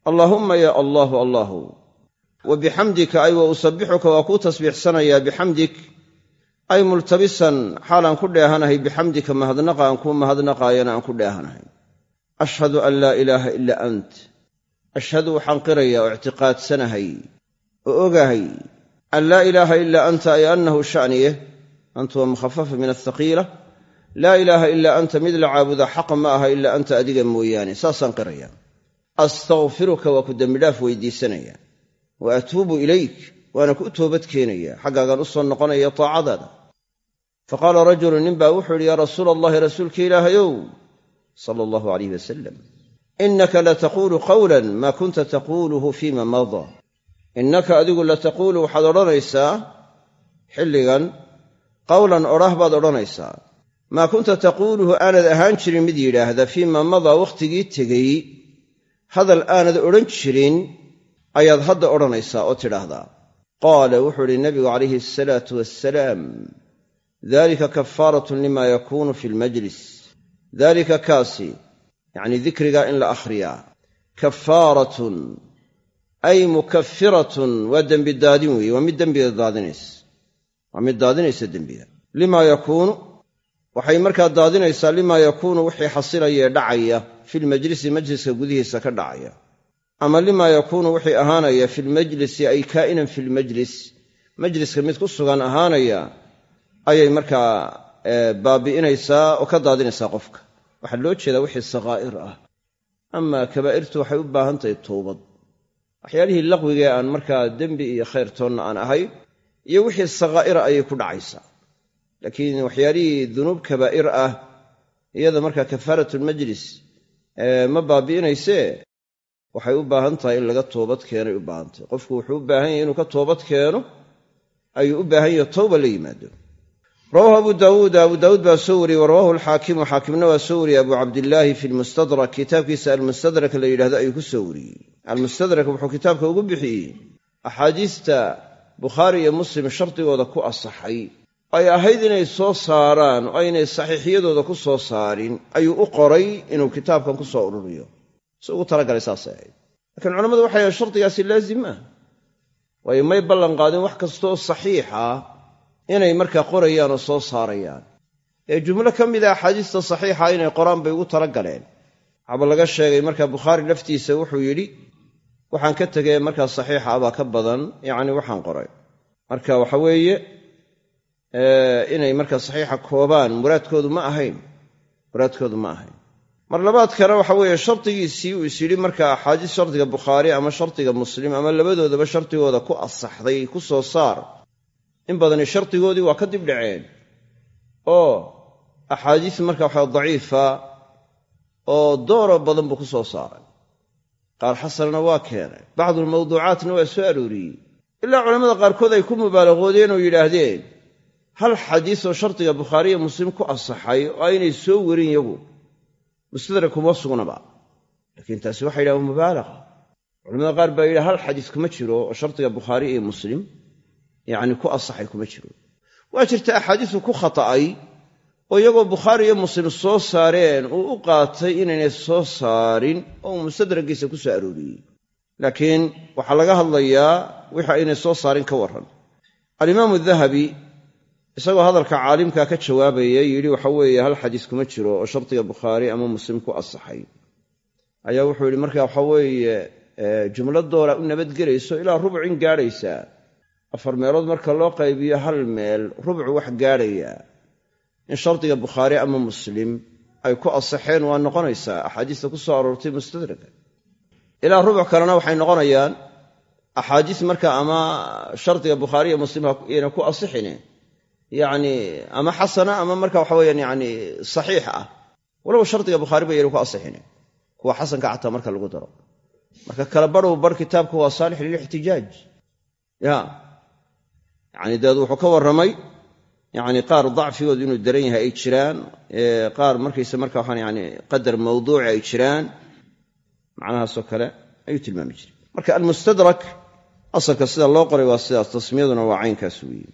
Allaahumma yaa allaahu allaahu. Wa bixamdika ay wa usabixuka waa kuu tasbiixsanayaa bixamdik. Ay multabisan xaalaan ku dheehanahay bixamdika mahadnaqa aan kuu mahadnaqaayana aan ku dheehanahay ashhadu an laa ilaaha ilaa ant. Ashhadu waxaan qirayaa oo ictiqaadsanahay oo ogahay an laa ilaaha ilaa anta ay annahu sha'niye anta waa mukhafafa min athaqiila laa ilaaha ilaa anta mid la caabuda xaqa ma aha ilaa anta adiga mooyaane. Saasaan qiraya. Astakfiruka waa ku dembidhaaf weydiisanaya. Wa atuubu ilayk waana ku toobad keenaya xaggaagaan u soo noqonaya taacadaada. Fa qaala rajulu ninbaa wuxuu yidhi yaa rasuula allahi rasuulka ilaahayow sala allahu alayh wasalam innaka lataquulu qawlan maa kunta taquuluhu fiima madaa innaka adigu lataquulu waxaad odhanaysaa xilligan qawlan odhah baad odhanaysaa. Maa kunta taquuluhu aanad ahaan jirin mid yidhaahda fiima madaa wakhtigii tegey. Hadal aanad odhan jirin ayaad hadda odhanaysaa oo tidhaahdaa. Qaala wuxuu idhi nabigu calayhi asalaatu wassalaam dalika kafaaratun lima yakuunu fi lmajlis daalika kaasi yacnii dikrigaa in la akhriyaa kafaaratun ay mukaffiratun waa dembi daadin weeye waa mid dembiga daadinaysa waa mid daadinaysa dembiga limaa yakuunu waxay markaa daadinaysaa limaa yakuunu wixii xasilayee dhacaya filmajlisi majliska gudihiisa ka dhacaya ama limaa yakuunu wixii ahaanaya filmajlisi ay kaa'inan filmajlis majliska mid ku sugan ahaanaya ayay markaa baabi'inaysaa oo ka daadinaysaa qofka. Waxaa loo jeedaa wixii sakaa'ir ah. Amaa kabaa'irtu waxay u baahan tahay towbad waxyaalihii laqwigee aan markaa dembi iyo khayr toonna aan ahayn iyo wixii sakaa'ira ayay ku dhacaysaa laakiin waxyaalihii dunuub kabaa'ir ah iyada markaa kafaaratulmajlis ma baabi'inaysee? Waxay u baahan tahay in laga toobad keenay u baahan tahay qofku wuxuu u baahan yahay inuu ka toobad keeno ayuu u baahan yahay towba la yimaado rawahu abu daawuud abu daawuud baa soo wariyey wa rawahu alxaakimu xaakimna waa soo wariyey abu cabdillaahi fi lmustadrak kitaabkiisa almustadrak la yidhahdo ayuu ku soo wariyey almustadrak wuxuu kitaabka ugu bixiyey axaadiista bukhaari iyo muslim shardigooda ku asaxay ay ahayd inay soo saaraan oo aynay saxiixiyadooda ku soo saarin ayuu u qoray inuu kitaabkan ku soo ururiyo si ugu talagalay saasay ahayd laakiin culammadu waxay ahayd shardigaasi laazim waayo may ballan qaadin wax kastaoo saxiix ah inay markaa qorayaan oo soo saarayaan. Ee jumlo ka mida axaadiista saxiixa inay qoraan bay ugu talagaleen waxaaba laga sheegay markaa bukhaari laftiisa wuxuu yidhi waxaan ka tegee markaa saxiixa abaa ka badan yacni waxaan qoray. Marka waxa weeye inay markaa saxiixa koobaan muraadkoodu ma ahayn muraadkoodu ma ahayn. Mar labaadkana waxa weeye shardigiisii uu is yidhi markaa axaadiis shardiga bukhaari ama shardiga muslim ama labadoodaba shardigooda ku asaxday ku soo saar in badani shardigoodii waa ka dib dhaceen. Oo axaadiis marka waxa daciifa oo dooroo badan buu ku soo saaray. Qaar xasanna waa keenay. Bacdulmawduucaatna waa soo arooriyey. Ilaa culammada qaarkood ay ku mubaalaqoodeen oo yidhaahdeen hal xadiisoo shardiga bukhaariya muslim ku asaxay oo aynay soo warin yagu? Mustadrak kuma sugnaba. Laakiin taasi waxay yidhahdeen mubaalaqa. Culamada qaar baa yidhaha hal xadiis kuma jiro oo shardiga bukhaari iyo muslim yacni ku asaxay kuma jiro. Waa jirta axaadiisu ku khata'ay oo iyagoo bukhaari iyo muslim soo saareen uu u qaatay inaynay soo saarin oo uu mustadragiisa ku soo arooriyey. Laakiin waxaa laga hadlayaa wixii aynay soo saarin ka warran. Alimaamu dahabi isagoo hadalka caalimkaa ka jawaabaya yidhi waxa weeye hal xadiis kuma jiro oo shardiga bukhaari ama muslim ku asaxay ayaa wuxuu yidhi marka waxa weeye jumlo doora u nabadgelayso ilaa rubcin gaadhaysaa afar meelood marka loo qaybiyo hal meel rubcu wax gaadhayaa in shardiga bukhaari ama muslim ay ku asaxeen waa noqonaysaa axaadiista ku soo aroortay mustadraga ilaa rubuc kalena waxay noqonayaan axaadiis marka ama shardiga bukhaari iyo muslim ayna ku asixine. Yacni ama xasana ama marka waxa weyaan yani saxiix ah. Waloba shardiga bukhaari ba yayna ku asixine. Kuwa xasanka xataa marka lagu daro. Marka kala badhow bar kitaabka waa saalix lilixtijaaj. Ya yani dabeed wuxuu ka warramay yani qaar dacfigoodu inuu daran yahay ay jiraan qaar markayse marka waxaan yani qadar mawduuci ay jiraan macnahaasoo kale ayuu tilmaami jiray. Marka almustadrak asalka sida loo qoray waa sidaas tasmiyaduna waa caynkaas weeye.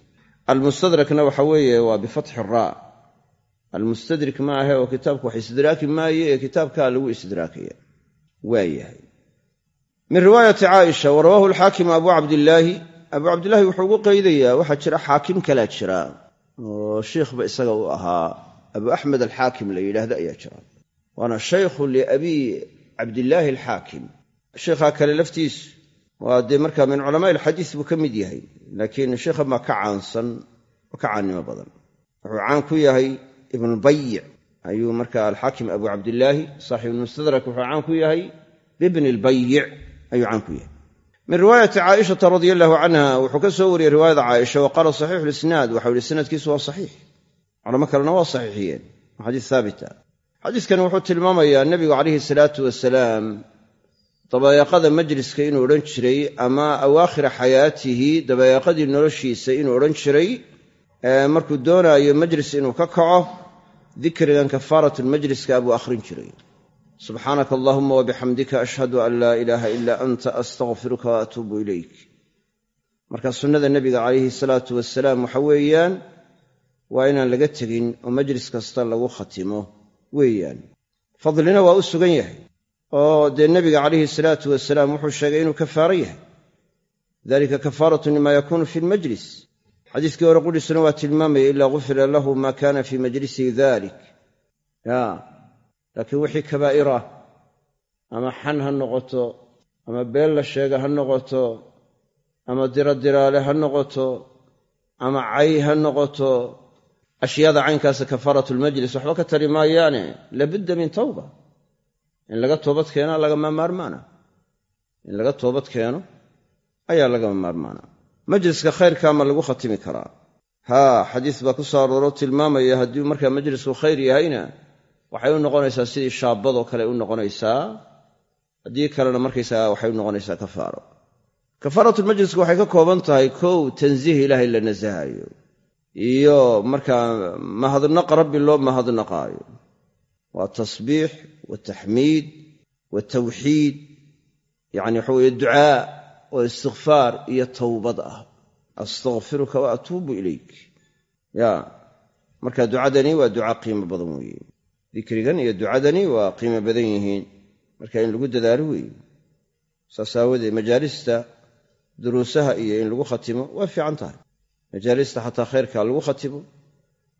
Almustadrakna waxa weeye waa bifatxi raa almustadrik ma ahe oo kitaabku wax istidraaki maaye ee kitaabkaa lagu istidraakaya. Waa yahay. Min riwaayati caaisha wa rawaahu abu cabdillaahi abu cabdillaahi wuxuu ugu qaydayaa waxaa jira xaakim kalaa jira oo shiikhba isaga u ahaa. Abu axmed alxaakim la yidhaahdo ayaa jira. Waana shaykhu liabii cabdillaahi alxaakim. Sheikhaa kale laftiisu waa dee markaa min culamaa alxadiis buu ka mid yahay laakiin sheikhan baa ka caansan oo ka caannimo badan. Wuxuu caan ku yahay ibnubayic ayuu marka alxaakim abu cabdillaahi saaxibu lmustadrak wuxuu caan ku yahay bibni lbayic ayuu caan ku yahay min riwaayati caaishata radia allahu canha wuxuu ka soo wariyey riwaayada caaisha wa qaala saxiixu lisnaad waxau yihi sanadkiisu waa saxiix. Culamo kalena waa saxiixiyeen waa xadiis haabita xadiiskani wuxuu tilmaamayaa nebigu calayhi salaatu wasalaam dabayaaqada majliska inuu odhan jiray ama awaakhira xayaatihi dabayaaqadii noloshiisa inuu odhan jiray markuu doonaayo majlis inuu ka kaco dikrigan kafaaratulmajliska buu akhrin jiray subxaanaka allahuma wabixamdika ashhadu an laa ilaaha ilaa anta astaqfiruka wa atuubu ilayk marka sunnada nebiga calayhi salaatu wasalaam waxa weeyaan waa inaan laga tegin oo majlis kasta lagu khatimo weeyaan fadlina waa u sugan yahay oo dee nebiga calayhi salaatu wasalaam wuxuu sheegay inuu kafaaro yahay dalika kafaaratun lima yakuunu fi lmajlis xadiiskii hore qudhisuna waa tilmaamaya ilaa gufira lahu maa kaana fii majlisihi dalik laakiin wixii kabaa'irah ama xan ha noqoto ama been la sheega ha noqoto ama diradiraale ha noqoto ama cay ha noqoto ashyaada caynkaasa kafaaratu lmajlis waxba ka tari maayaane labudda min tawba. In laga toobad keenaa lagama maarmaana in laga toobad keeno ayaa lagama maarmaana majliska khayrkaa ma lagu khatimi karaa. Haa xadiis baa ku soo arooro tilmaamaya haddii markaa majlisku khayr yahayna waxay u noqonaysaa sidii shaabadoo kale u noqonaysaa haddii kalena markaysaga waxay u noqonaysaa kafaaro. Kafaaratulmajlisku waxay ka kooban tahay kow tansiih ilaahay la nasahayo iyo markaa mahadnaq rabbi loo mahadnaqaayo. Waa tasbiix wataxmiid watawxiid yacni waxa weeye ducaa oo istikfaar iyo towbad ah. Astakfiruka wa atuubu ilayk. Ya marka ducadani waa duca qiimo badan weeye dikrigan iyo ducadani waa qiimo badan yihiin. Marka in lagu dadaalo weeye saas aawadeed majaalista duruusaha iyo in lagu khatimo waa fiican tahay. Majaalista xataa khayrka lagu khatimo.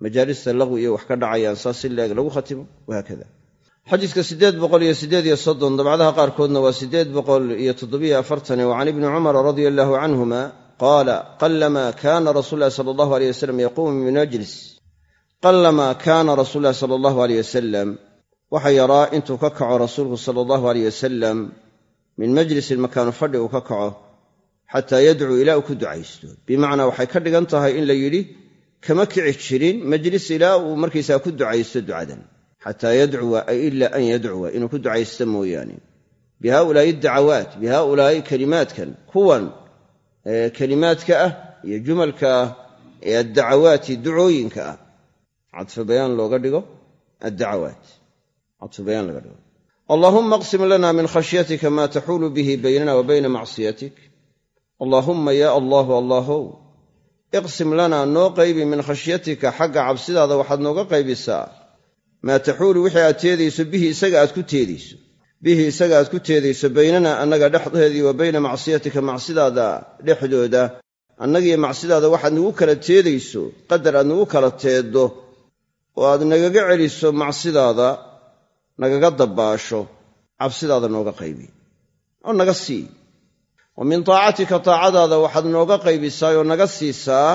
Majaalista laqwi iyo wax ka dhacayaan saas leeg lagu khatimo wahaakada xadiiska siddeed boqol iyo siddeed iyo soddon dabcdaha qaarkoodna waa siddeed boqol iyo toddobiyo afartan wa can ibni cumara radia allahu canhuma qaala qalama kaana rasuulu llahi sala allahu aleyh wasalam yaquumu min majlis qalama kaana rasuulu llahi sala allahu aleyh wasalam waxa yaraa intuu ka kaco rasuulku sala allahu aleyh wasalam min majlisin makaanu fadhi uu ka kaco xataa yadcuu ilaa uu ku ducaysto. Bimacnaa waxay ka dhigan tahay in la yidhi kama kici jirin majlis ilaa uu markaysaa ku ducaysto ducadan. Xataa yadcuwa ay ila an yadcuwa inuu ku ducaysto mooyaane. Bi haaulaa'i dacawaat bi haaulaa'i kelimaadkan kuwan kelimaadka ah iyo jumalka ah ee addacawaati ducooyinka ah cadfu bayaan looga dhigo addacawaat cadfu bayaan laga dhigo allaahumma aqsim lana min khashyatika maa taxuulu bihi baynana wa bayna macsiyatik allaahumma yaa allaahu allaahow iqsim lanaa noo qaybi min khashyatika xagga cabsidaada waxaad nooga qaybisaa. Maa taxuulu wixii aad teedayso bihi isaga aad ku teedayso. Bihi isaga aad ku teedayso baynana annaga dhexdeedii wa bayna macsiyatika macsidaada dhexdooda. Annagiyo macsidaada waxaad nagu kala teedayso qadar aad nagu kala teeddo oo aad nagaga celiso macsidaada nagaga dabbaasho cabsidaada nooga qaybi. Oo naga sii. Wa min taacatika taacadaada waxaad nooga qaybisaa oo naga siisaa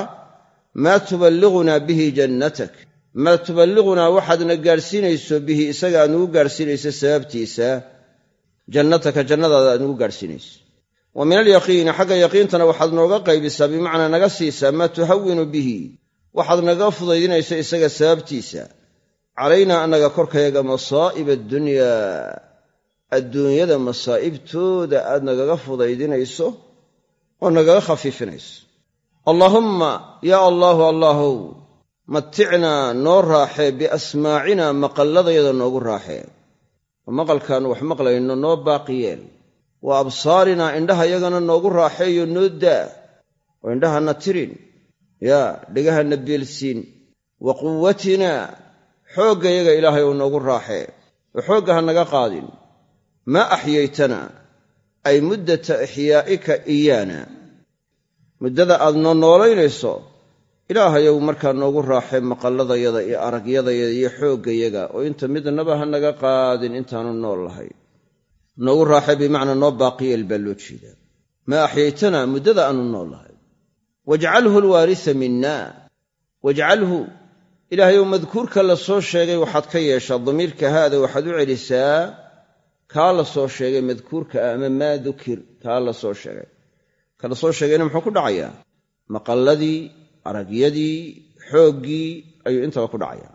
maa tuballigunaa bihi jannatak. Maa tuballigunaa waxaadna gaadhsiinayso bihi isaga aad nugu gaadhsiinayso sababtiisa jannataka jannadaada aad nugu gaadhsiinayso wa min alyaqiini xagga yaqiintana waxaad nooga qaybisaa bimacnaa naga siisaa maa tuhawinu bihi waxaad naga fudaydinayso isaga sababtiisa. Calaynaa annaga korkayaga masaa'ib addunyaa adduunyada masaa'ibtooda aad nagaga fudaydinayso oo nagaga khafiifinayso. Allaahumma yaa allaahu allaahow maticnaa noo raaxee biasmaacinaa maqalladayada noogu raaxee oo maqalkaannu wax maqlayno noo baaqi yeel. Wa absaarinaa indhaha yagana noogu raaxeeyo noo daa. Oo indhahanna tirin yaa dhegahanna beelsiin wa quwatinaa xooggayaga ilaahay oo noogu raaxee oo xoogga ha naga qaadin. Maa axyaytana ay muddata ixyaa'ika iyaana. Muddada aad noo noolaynayso ilaahayow markaa noogu raaxee maqalladayada iyo aragyadayada iyo xooggayaga oo inta midnaba ha naga qaadin intaanu nool lahay. Noogu raaxee bimacnaa noo baaqiyeel baa loo jeedaa. Maa axyaytana muddada aanu nool lahay wajcalhu alwaarisa minna wajcalhu ilaahayow madkuurka la soo sheegay waxaad ka yeeshaa damiirka haada waxaad u celisaa kaa la soo sheegay madkuurka ah ama maa dukir kaa la soo sheegay. Ka la soo sheegayna muxuu ku dhacayaa? Maqalladii aragyadii xooggii ayuu intaba ku dhacayaa.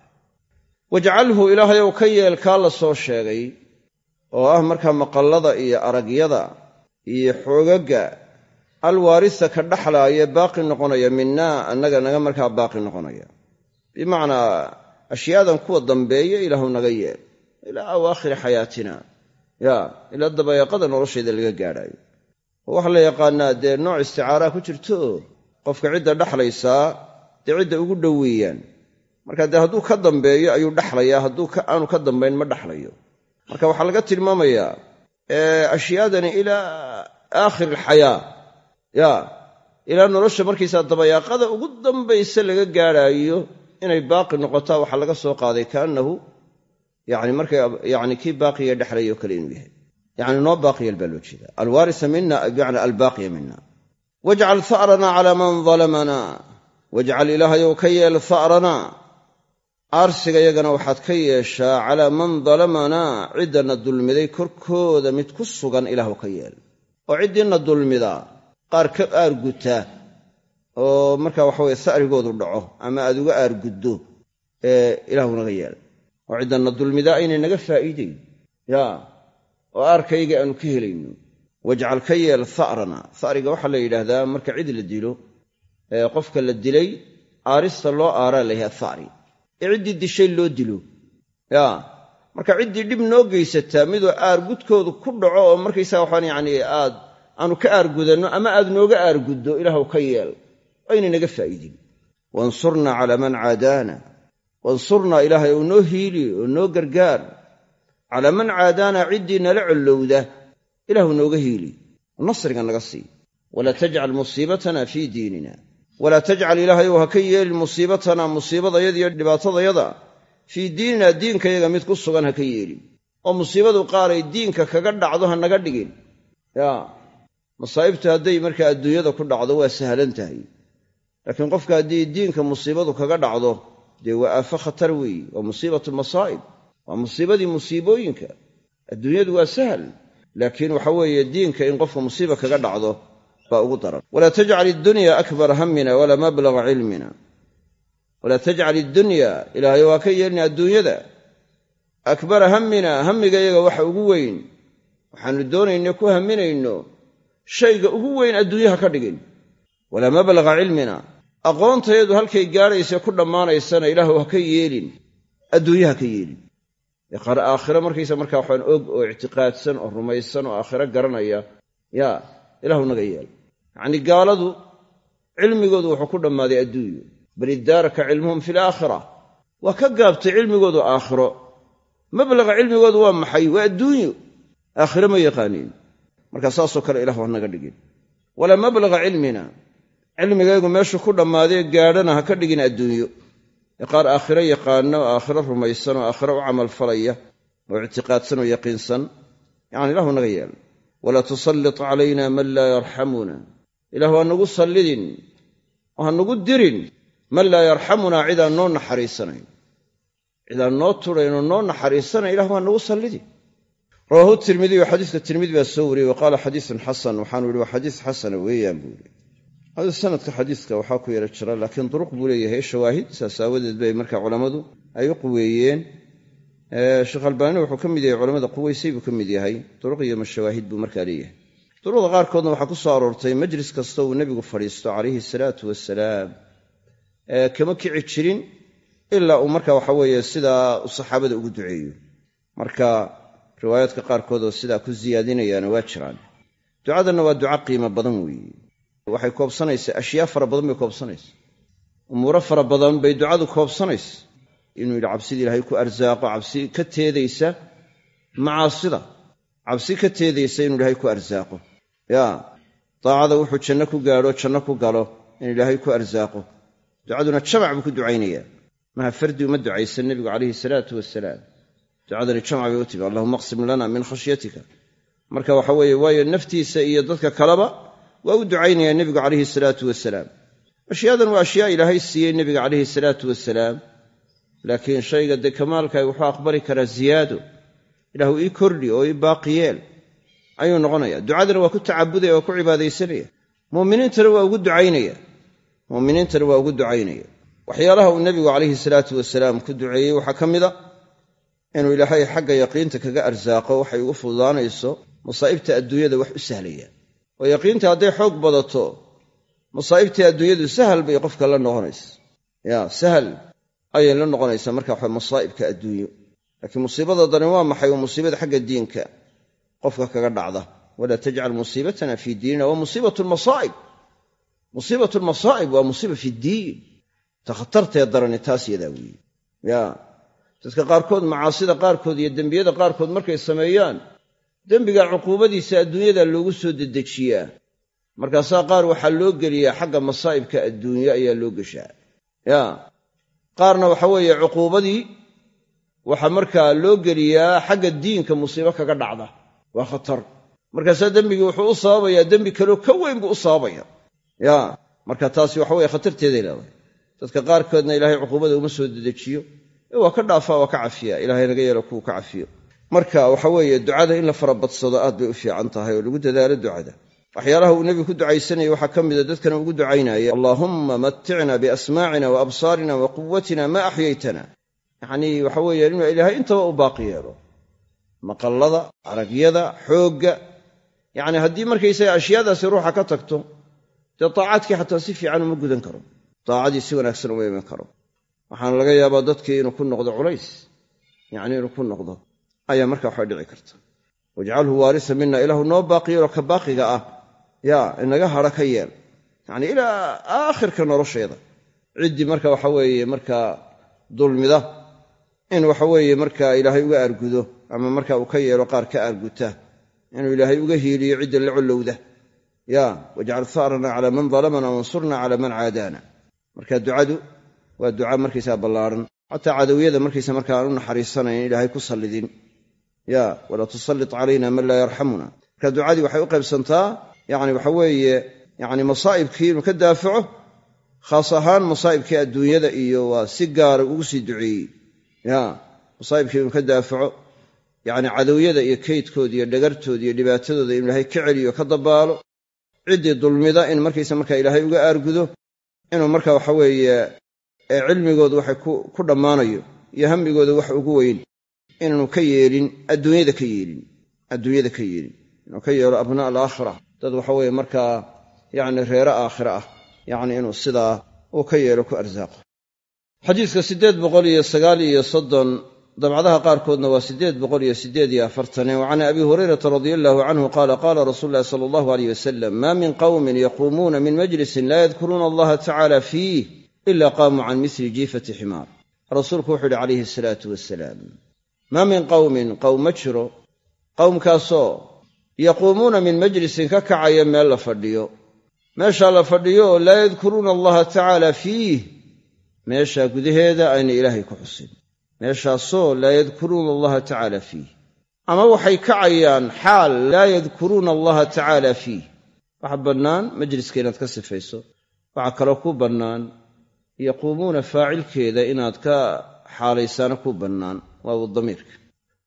Wajcalhu ilaahayow ka yeel kaa la soo sheegay oo ah markaa maqallada iyo aragyada iyo xoogagga alwaarisa ka dhaxlaaya baaqi noqonaya minaa annaga naga markaa baaqi noqonaya. Bimacnaa ashyaadan kuwa dambeeya ilaahu naga yeel ilaa awaakhiri xayaatina. Ya ilaa dabayaaqada noloshayda laga gaadhaayo. Oo waxaa la yaqaanaa dee nooc isticaaraa ku jirto? Qofka cidda dhaxlaysaa dee cidda ugu dhoweeyaan marka dee hadduu ka dambeeyo ayuu dhaxlayaa. Hadduu aanu ka dambayn ma dhaxlayo. Marka waxaa laga tilmaamayaa ashyaadani ilaa aakhiri alxayaa ya ilaa nolosha markaysaa dabayaaqada ugu dambaysa laga gaadhaayo inay baaqi noqotaa waxaa laga soo qaaday kaannahu yani marka yani kii baaqiya dhexlaya oo kale inuu yahay. Yani noo baaqiyal baa loo jeeda alwaarisa mina bimacna albaaqiya mina wajcal ha'rana calaa man dalamana wajcal ilaahayow ka yeel ha'ranaa aarsiga yagana waxaad ka yeeshaa calaa man dalamanaa ciddana dulmiday korkooda mid ku sugan ilaahu ka yeel. Oo ciddiina dulmida qaar ka aarguta oo marka waxaweye sa'rigoodu dhaco ama aad uga aarguddo ee ilaahu naga yeel oo ciddana dulmidaa aynay naga faa'iidayn. Yaa oo aarkayga aanu ka helayno wajcal ka yeel ha'rana ha'riga waxaa la yidhaahdaa marka cid la dilo ee qofka la dilay aarista loo aaraa la yahay ha'ri ee ciddii dishay loo dilo. Yaa marka ciddii dhib noo geysataa midoo aargudkoodu ku dhaco oo markaysaa waxaan yacni aad aanu ka aargudanno ama aad nooga aarguddo ilaahu ka yeel aynay naga faa'iidin. Wansurnaa calaa man caadaana. Wansurnaa ilaahay ou noo hiili oo noo gargaar. Calaa man caadaana ciddii nala collowda ilaahu nooga hiili. Nasriga naga sii. Walaa tajcal musiibatana fii diinina. Walaa tajcal ilaahayow ha ka yeelin musiibatanaa musiibadayada iyo dhibaatadayada fii diinina diinkayaga mid ku sugan ha ka yeelin. Oo musiibadu qaaray diinka kaga dhacdo ha naga dhigin. Yaa masaa'ibtu hadday markaa adduunyada ku dhacdo waa sahlan tahay. Laakiin qofka haddii diinka musiibadu kaga dhacdo dee waa aafo khatar weeye waa musiibatu masaa'ib waa musiibadii musiibooyinka. Adduunyadu waa sahal laakiin waxa weeye diinka in qofka musiiba kaga dhacdo baa ugu daran. Walaa tajcal iddunya akbara hammina walaa mablaga cilmina. Walaa tajcal iddunya ilaahay waa ka yeelina adduunyada. Akbara hammina hammigayaga waxa ugu weyn. Waxaannu doonayno ku hamminayno shayga ugu weyn adduunyaha ka dhigin. Walaa mablaga cilmina. Aqoontayadu halkay gaadhaysa ku dhammaanaysana ilaahu ha ka yeelin. Adduunyaha ka yeelin. Qaar aakhiro markaysa markaa waxaan og oo ictiqaadsan oo rumaysan oo aakhiro garanaya yaa ilaahu naga yeel. Yacnii gaaladu cilmigoodu wuxuu ku dhammaaday adduunyo. Bal iddaaraka cilmuhum fi laakhira waa ka gaabtay cilmigoodu aakhiro. Mablaga cilmigoodu waa maxay? Waa adduunyo. Aakhiro ma yaqaaniin marka saasoo kale ilahu hanaga dhigin. Walaa mablaga cilmina. Cilmigaygu meeshuu ku dhammaadee gaadhana ha ka dhigin adduunyo. Ee qaar aakhiro yaqaana oo aakhiro rumaysan oo aakhiro u camalfalaya oo ictiqaadsan oo yaqiinsan yacani ilahu naga yeel walaa tusallit calayna man laa yarxamuna ilahu ha nagu sallidin oo ha nagu dirin man laa yarxamunaa cidaan noo naxariisanayn. Cidaan noo tudhaynoo noo naxariisanayn ilahu ha nagu sallidin rawaahu tirmidiyu xadiiska tirmidi baa soo wariyey wa qaala xadiisun xasan waxaanu yihi waa xadiis xasana weeyaan buu yihi hada sanadka xadiiska waxaa ku yara jira laakiin duruq buu leeyahay shawaahid saas aawadeed bay marka culammadu ay u quweeyeen. Sheekh albaani wuxuu ka mid yahay culamada quweysay buu ka mid yahay duruq iyo mashawaahid buu markaa leeyahay. Duruqda qaarkoodna waxaa ku soo aroortay majlis kasta uu nebigu fadhiisto calayhi salaatu wasalaam kama kici jirin ilaa uu marka waxa weeye sidaa saxaabada ugu duceeyo. Marka riwaayaadka qaarkood oo sidaa ku siyaadinayaana waa jiraan. Ducadanna waa duca qiimo badan weeye. Waxay koobsanaysaa ashyaa fara badan bay koobsanaysa umuuro fara badan bay ducadu koobsanaysa inuu yidhi cabsida ilaahay ku arsaaqo cabsi ka teedaysa. Macaasida cabsi ka teedaysa inuu ilaahay ku arsaaqo. Yaa daacada wuxuu janno ku gaadho janno ku galo in ilaahay ku arsaaqo. Ducaduna jamac buu ku ducaynayaa. Maha fardi uma ducaysan nebigu calayhi salaatu wasalaam ducadani jamac bay u timi allahuma aqsim lana min khashyatika. Marka waxa weeye waayo naftiisa iyo dadka kaleba waa u ducaynayaa nebigu calayhi salaatu wasalaam. Ashyaadan waa ashyaa ilaahay siiyey nebiga calayhi salaatu wasalaam. Laakiin shayga dee kamaalkaay wuxuu aqbali karaa ziyaado. Ilaahu ii kordhi oo ii baaqiyeel. Ayuu noqonaya ducadana waa ku tacabudaya waa ku cibaadaysanaya. Muminiintana waa ugu ducaynaya. Muminiintana waa ugu ducaynaya. Waxyaalaha uu nebigu calayhi salaatu wasalaam ku duceeyey waxaa ka mid a inuu ilaahay xagga yaqiinta kaga arsaaqo waxay ugu fududaanayso masaa'ibta adduunyada wax u sahlaya. Oo yaqiinta hadday xoog badato masaa'ibtii adduunyadu sahal bay qofka la noqonaysa. Ya sahal ayay la noqonaysaa marka waxa masaa'ibka adduunyo. Laakiin musiibada dani waa maxay? Waa musiibada xagga diinka qofka kaga dhacda. Walaa tajcal musiibatana fii diinina waa musiibatu lmasaa'ib musiibatu lmasaa'ib waa musiiba fi ddiin ta khatartee darani taas yadaa weeye ya dadka qaarkood macaasida qaarkood iyo dembiyada qaarkood markay sameeyaan dembiga cuquubadiisa adduunyada loogu soo dedejiyaa. Markaasaa qaar waxaa loo geliyaa xagga masaa'ibka adduunye ayaa loo geshaa ya qaarna waxa weeye cuquubadii waxaa markaa loo geliyaa xagga diinka musiibo kaga dhacda. Waa khatar. Markaasaa dembigii wuxuu u sababayaa dembi kaleo ka weyn buu u sababaya ya marka taasi waxa weye khatarteeday leedahay. Dadka qaarkoodna ilaahay cuquubada uma soo dedejiyo waa ka dhaafaa waa ka cafiya ilahay naga yeelo kuwa ka cafiyo marka waxa weeye ducada in la farabadsado aad bay u fiican tahay oo lagu dadaalo ducada. Waxyaalaha uu nebigu ku ducaysanayay waxaa ka mida dadkana ugu ducaynaya allaahumma matticna biasmaacina wa absaarina wa quwatina ma axyaytana. Yacnii waxa weeye inuu ilaahay intaba u baaqi yeelo. Maqallada aragyada xoogga. Yacni haddii markaysaga ashyaadaasi ruuxa ka tagto dee taacaadkii xataa si fiican uma gudan karo. Daacadii si wanaagsan uma iman karo waxaana laga yaabaa dadkii inuu ku noqdo culays. Yacni inuu ku noqdo. Ayaa marka waxa dhici karta. Wajcalhu waarisa mina ilaahu noo baaqi yeelo ka baaqiga ah. Yaa inaga hadha ka yeel. Yacnii ilaa aakhirka nolosheeda. Ciddii marka waxa weeye markaa dulmida. In waxa weeye markaa ilaahay uga aargudo ama marka uu ka yeelo qaar ka aarguta. Inuu ilaahay uga hiiliyo cidda la collowda ya wajcal haarana calaa man dalamana wansurna calaa man caadaana. Marka ducadu waa duca markaysaa ballaaran. Xataa cadowyada markaysa markaa aan u naxariisanayn ilaahay ku sallidin. Ya walaa tusallit calayna man laa yarxamuna. Marka ducadii waxay u qaybsantaa yani waxa weeye yani masaa'ibkii inuu ka daafaco khaas ahaan masaa'ibkii adduunyada iyo waa si gaara ugu sii duceeyey. Ya masaa'ibkii inuu ka daafaco yacni cadowyada iyo kaydkooda iyo dhagartooda iyo dhibaatadooda inuu ilaahay ka celiyo ka dabaalo ciddii dulmida in markaysa markaa ilaahay uga aargudo inuu marka waxa weeye cilmigooda waxay ku dhammaanayo iyo hammigooda wax ugu weyn inaanu ka yeelin adduunyada ka yeelin adduunyada ka yeelin. Inuu ka yeelo abnaa alaakhira. Dad waxa weeye markaa yacni reere aakhira ah yacni inuu sidaa uu ka yeelo ku arsaaqo. Xadiiska siddeed boqol iyo sagaal iyo soddon dabcadaha qaarkoodna waa siddeed boqol iyo siddeed iyo afartane. Wa can abi hurayrata radia allahu canhu qaala qaala rasuulu llahi sala allahu aleyh wasalam maa min qawmin yaquumuuna min majlisin laa yadkuruuna allaha tacala fiih ila qaamuu can misli jiifati ximaar rasuulku wuxuu yidhi calayhi asalaatu wasalaam maa min qawmin qowm ma jiro qowmkaasoo yaquumuuna min majlisin ka kacaya meel la fadhiyo meeshaa la fadhiyo oo laa yadkuruuna allaha tacaala fiih meeshaa gudaheeda ayna ilaahay ku xusin meeshaasoo laa yadkuruuna allaha tacaala fiih ama waxay kacayaan xaal laa yadkuruuna allaha tacaala fiih waxa bannaan majliska inaad ka sifayso waxaa kaloo ku bannaan yaquumuuna faacilkeeda inaad ka xaalaysaana ku bannaan. Waabu damiirka.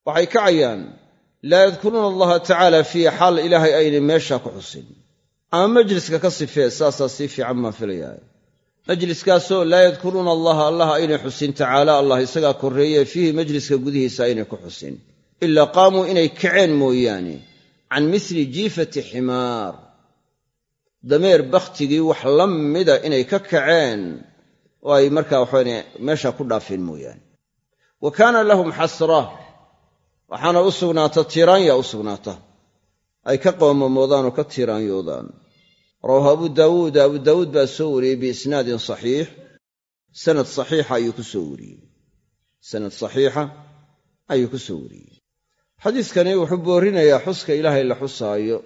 Waxay kacayaan laa yadkuruuna allaha tacaala fiih xaal ilaahay aynay meeshaa ku xusin. Ama majliska ka sifee saasaa sii fiican baan filayaa. Majliskaasoo laa yadkuruuna allaha allah aynay xusin tacaala allah isagaa korreeye fiihi majliska gudihiisa aynay ku xusin. Ilaa qaamuu inay kaceen mooyaane can misli jiifati ximaar. Dameer bakhtigii wax la mida inay ka kaceen oo ay markaa waxayn meeshaa ku dhaafeen mooyaane wa kaana lahum xasra. Waxaana u sugnaata tiiraanya u sugnaata. Ay ka qoomamoodaan oo ka tiiraanyoodaan rawaahu abu daawuud. Abu daawuud baa soo wariyey biisnaadin saxiix. Sanad saxiixa ayuu ku soo wariyey. Sanad saxiixa ayuu ku soo wariyey. Xadiiskani wuxuu boorinayaa xuska ilaahay la xusaayo.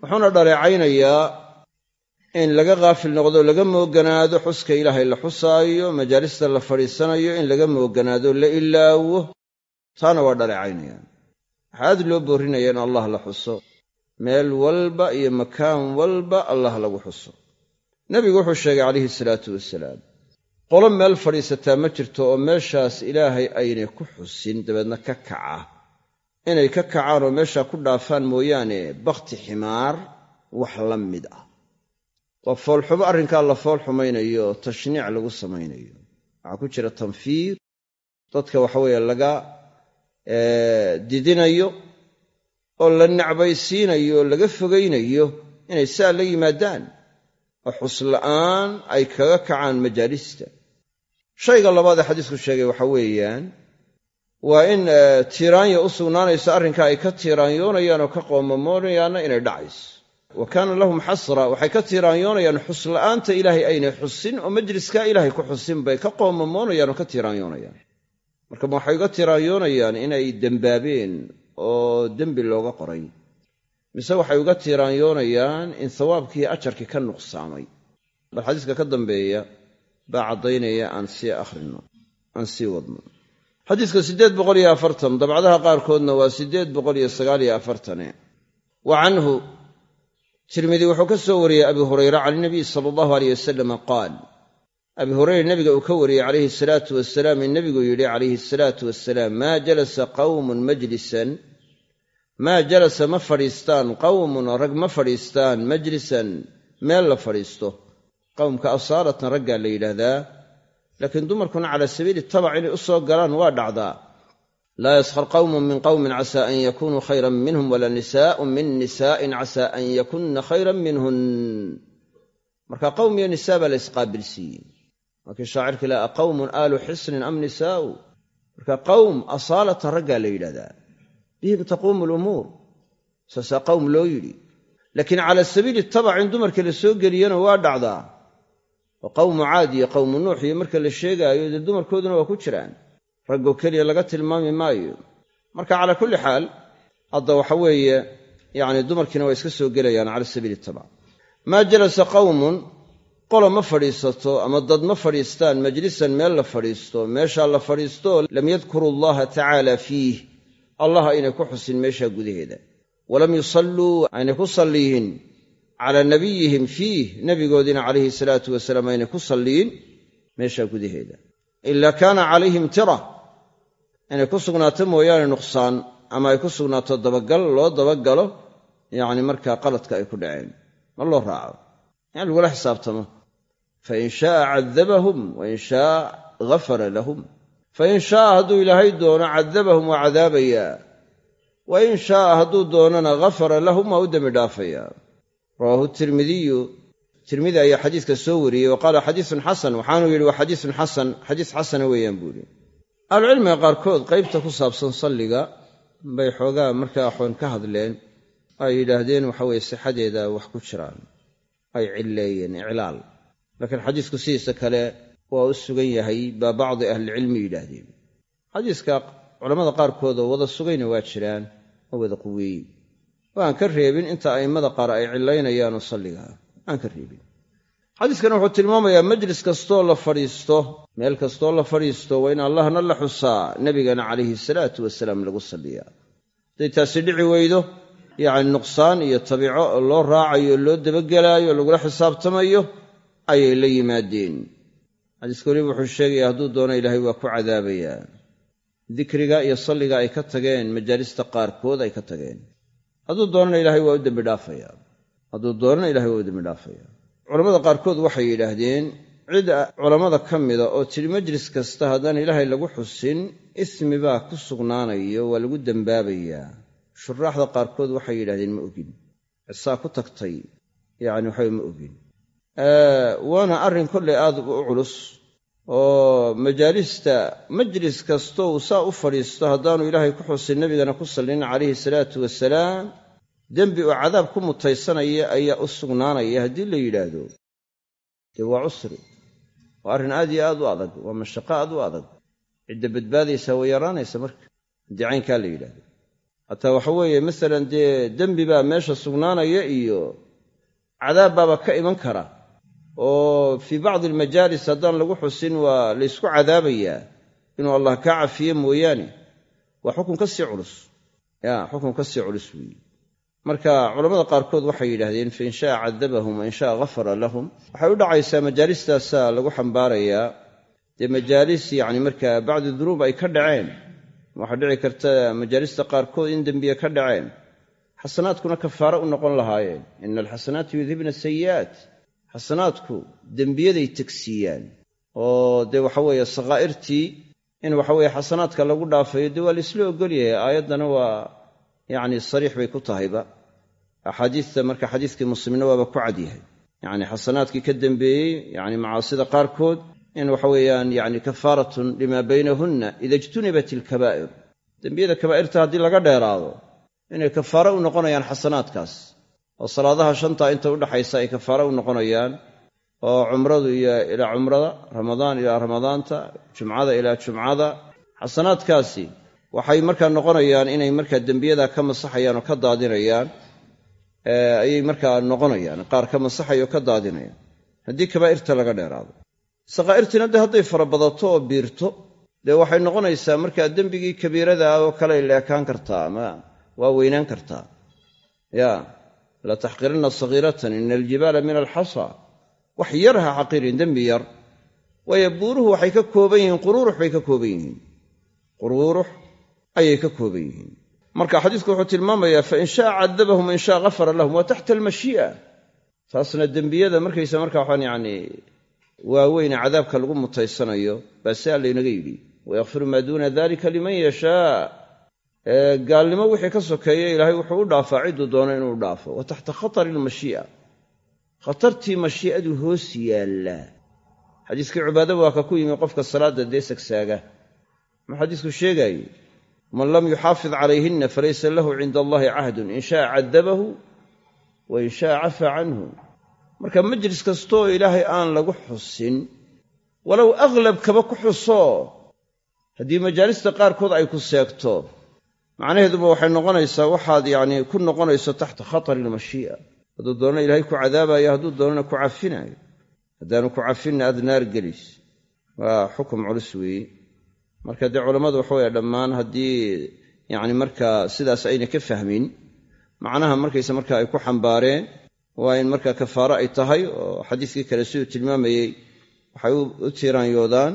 Wuxuuna dhaleecaynayaa in laga kaafil noqdo laga mooganaado xuska ilaahay la xusaayo majaalista la fadhiisanayo in laga mooganaado la ilaawo. Taana waa dhaleecaynayaan waxaa loo boorrinaya in allah la xuso. Meel walba iyo makaan walba allah lagu xuso. Nebigu wuxuu sheegay calayhi salaatu wasalaam qolo meel fadhiisataa ma jirto oo meeshaas ilaahay aynay ku xusin dabeedna ka kaca. Inay ka kacaan oo meeshaa ku dhaafaan mooyaane bakhti ximaar wax la mid ah waa foolxumo arrinkaa la fool xumaynayo oo tashniic lagu samaynayo. Waxaa ku jira tanfiir. Dadka waxaweeye laga didinayo oo la necbaysiinayo oo laga fogaynayo inay saa la yimaadaan. Oo xusla'aan ay kaga kacaan majaalista shayga labaad ee xadiisku sheegay waxa weeyaan waa in tiiraanya u sugnaanayso arrinkaa ay ka tiiraanyoonayaan oo ka qoomamoonayaanna inay dhacayso wa kaana lahum xasra waxay ka tiiraanyoonayaan xusla'aanta ilaahay aynay xusin oo majliskaa ilaahay ku xusin bay ka qoomamoonayaan oo ka tiiraanyoonayaan marka waxay uga tiraanyoonayaan inay dembaabeen oo dembi looga qoray mise waxay uga tiiraanyoonayaan in hawaabkii ajarkii ka nuqsaamay. Bal xadiiska ka dambeeya baa caddaynaya aan sii akhrino aan sii wadno. Xadiiska siddeed boqol iyo afartan dabcadaha qaarkoodna waa siddeed boqol iyo sagaal iyo afartane. Wa canhu tirmidi wuxuu ka soo wariyey abi hurayra can inabiy sala allahu aleyh wasalama qaal abi hurayra nebiga uu ka wariyey calayhi asalaatu wasalaam in nebigu yidhi calayhi asalaatu wasalaam maa jalasa qawmun majlisan? Maa jalasa ma fadhiistaan? Qawmun rag ma fadhiistaan? Majlisan? Meel la fadhiisto? Qowmka asaaratan raggaa la yidhaahdaa laakiin dumarkuna cala sabiili tabac inay u soo galaan waa dhacdaa laa yaskhar qawmun min qawmin casaa an yakunuu khayran minhum wala nisaa'un min nisaa'in casaa an yakunna khayran minhun. Marka qowm iyo nisaa baa la isqaabilsiiyey markii shaacirkii laha qawmun aalu xisnin am nisaa'u? Marka qowm asaalatan raggaa la yidhahdaa bihim taquumu lumuur. Saasaa qowm loo yidhi. Laakiin cala sabiili tabac in dumarka la soo geliyana waa dhacdaa. Oo qawmu caad iyo qawmu nuux iyo marka la sheegaayo dee dumarkooduna waa ku jiraan raggoo keliya laga tilmaami maayo. Marka calaa kulli xaal hadda waxa weeye yacni dumarkiina waa iska soo gelayaan cala sabiili tabac maa jalasa qawmun qola ma fadhiisato ama dad ma fadhiistaan majlisan meel la fadhiisto meeshaa la fadhiisto lam yadkuru allaha tacaala fiih. Allah aynay ku xusin meeshaa gudaheeda. Walam yusalluu aynay ku salliyin calaa nabiyihim fiih nebigoodiina calayhi salaatu wasalaam aynay ku salliyin meeshaa gudaheeda. Ila kaana calayhim tira inay ku sugnaato mooyaane nuqsaan ama ay ku sugnaato dabagal loo dabagalo yacni markaa qaladka ay ku dhaceen. Ma loo raaco. Yani lagula xisaabtamo. Fain shaaa cadabahum wain shaaa ghafara lahum. Fain shaaa hadduu ilaahay doono cadabahum waa cadaabayaa wa in shaaa hadduu doonana ghafara lahum waa u dembi dhaafayaa rawaahu tirmidiyu. Tirmidi ayaa xadiiska soo wariyey wa qaala xadiisun xasan waxaanuu yidhi waa xadiisun xasan xadiis xasana weeyaan buu yidhi ahlucilmiga qaarkood qaybta ku saabsan salliga bay xoogaa markaa waxoon ka hadleen ay yidhaahdeen waxa weye sixadeeda wax ku jiraan ay cilleeyeen iclaal. Laakiin xadiisku sidiisa kale waa u sugan yahay baa bacdi ahlilcilmi yidhaahdeen. Xadiiska culammada qaarkood oo wada sugayna waa jiraan oo wada quweeyey. Oo ka reebin inta a'immada qaar ay cillaynayaanoo salligaa aan ka reebin xadiiskana wuxuu tilmaamayaa majlis kastoo la fadhiisto meel kastoo la fadhiisto waa in allahna la xusaa nebigana calayhi salaatu wasalaam lagu salliyaa. Hadday taasi dhici weydo yacni nuqsaan iyo tabiico loo raacayo loo dabagelaayo lagula xisaabtamayo ayay la yimaadeen. Xadiiska weliba wuxuu sheegayaa hadduu doono ilaahay waa ku cadaabayaa. Dikriga iyo salliga ay ka tageen majaalista qaarkood ay ka tageen. Hadduu doonana ilaahay waa u dembi dhaafaya hadduu doonana ilahay waa u dembi dhaafaya culammada qaarkood waxay yidhaahdeen cid culammada ka mida oo tidhi majlis kasta haddaan ilaahay lagu xusin ismi baa ku sugnaanayo waa lagu dembaabayaa shuraaxda qaarkood waxay yidhahdeen ma ogin. Cisaa ku tagtay yacni waxawe ma ogin. Waana arrin kollay aad u culus oo majaalista majlis kastoo uu saa u fadhiisto haddaanu ilaahay ku xusin nebigana ku sallin calayhi salaatu wasalaam dembi oo cadaab ku mutaysanaya ayaa u sugnaanaya haddii la yidhaahdo. Dee waa cusri waa arrin aad iyo aad u adag waa mashaqo aad u adag. Cidda badbaadaysaa way yaraanaysa marka haddii caynkaa la yidhaahdo. Hataa waxa weeye masalan dee dembi baa meesha sugnaanaya iyo cadaab baaba ka iman kara oo fii bacdi almajaalis haddaan lagu xusin waa laysku cadaabayaa inuu allah kaa cafiye mooyaane. Waa xukun ka sii culus. Ya xukun ka sii culus weeye marka culammada qaarkood waxay yidhaahdeen fain shaaa cadabahum wain shaaa ghafara lahum. Waxay u dhacaysaa majaalistaasaa lagu xambaarayaa dee majaalis yacni markaa bacdi dunuub ay ka dhaceen. Waxaa dhici karta majaalista qaarkood in dembiye ka dhaceen. Xasanaadkuna kafaare u noqon lahaayeen. Ina alxasanaati yudhibna sayi'aat xasanaadku dembiyaday tegsiiyaan oo dee waxaweeye sakhaa'irtii in waxaweye xasanaadka lagu dhaafayo dee waa laisla ogolyahay aayaddana waa yacni sariix bay ku tahayba axaadiista marka xadiiskii muslimna waaba ku cad yahay. Yacni xasanaadkii ka dembeeyey yacni macaasida qaarkood in waxa weeyaan yacni kafaaratun limaa baynahunna ida ijtunibat ilkabaa'ir dembiyada kabaa'irta haddii laga dheeraado inay kafaare u noqonayaan xasanaadkaas oo salaadaha shanta inta udhaxaysa ay kafaare u noqonayaan oo cumradu iyo ilaa cumrada ramadaan ilaa ramadaanta jumcada ilaa jumcada xasanaadkaasi waxay markaa noqonayaan inay markaa dembiyada ka masaxayaan oo ka daadinayaan ayay markaa noqonayaan qaar ka masaxaya oo ka daadinaya haddii kabaa'irta laga dheeraado. Sakaa'irtiina dee hadday farabadato oo biirto dee waxay noqonaysaa markaa dembigii kabiirada ah oo kaley leekaan kartaa ama waa weynaan kartaa. Ya la taxqiranna sagiiratan ina aljibaala min alxasa. Wax yar ha xaqirin dembi yar. Waayo buuruhu waxay ka kooban yihiin quruurux bay ka kooban yihiin. Quruurux ayay ka kooban yihiin marka xadiisku wuxuu tilmaamayaa fain shaa cadabahum in shaa gafara lahum waa taxta almashii'a taasna dembiyada markaysa marka waxaan yacni waaweyne cadaabka lagu mutaysanayo baa siaa laynaga yidhi wayakfiru maa duuna dalika liman yashaa. Gaalnimo wixii ka sokeeya ilaahay wuxuu u dhaafaa cidduu doono inuu dhaafo. Wa taxta khatari almashii'a khatartii mashii'adu hoos yaallaa xadiiskii cibaada waa ka ku yimi qofka salaadda dee sagsaaga muxuu xadiisku sheegaaye man lam yuxaafid calayhinna falaysa lahu cinda allahi cahdun. In shaa cadabahu wa in shaa cafaa canhu. Marka majlis kastooo ilaahay aan lagu xusin walow aglab kaba ku xuso haddii majaalista qaarkood ay ku seegto macnaheeduba waxay noqonaysaa waxaad yacni ku noqonayso taxta khatari ilmashii'a hadduu doonana ilaahay ku cadaabayo hadduu doonana ku cafinaayo haddaanu ku cafinna aad naar gelis waa xukum culus weeye marka dee culammadu waxa weye dhammaan haddii yacni markaa sidaas ayna ka fahmin macnaha markaysa marka ay ku xambaareen waa in markaa kafaaro ay tahay oo xadiiskii kale siduu tilmaamayey waxay u tiiraanyoodaan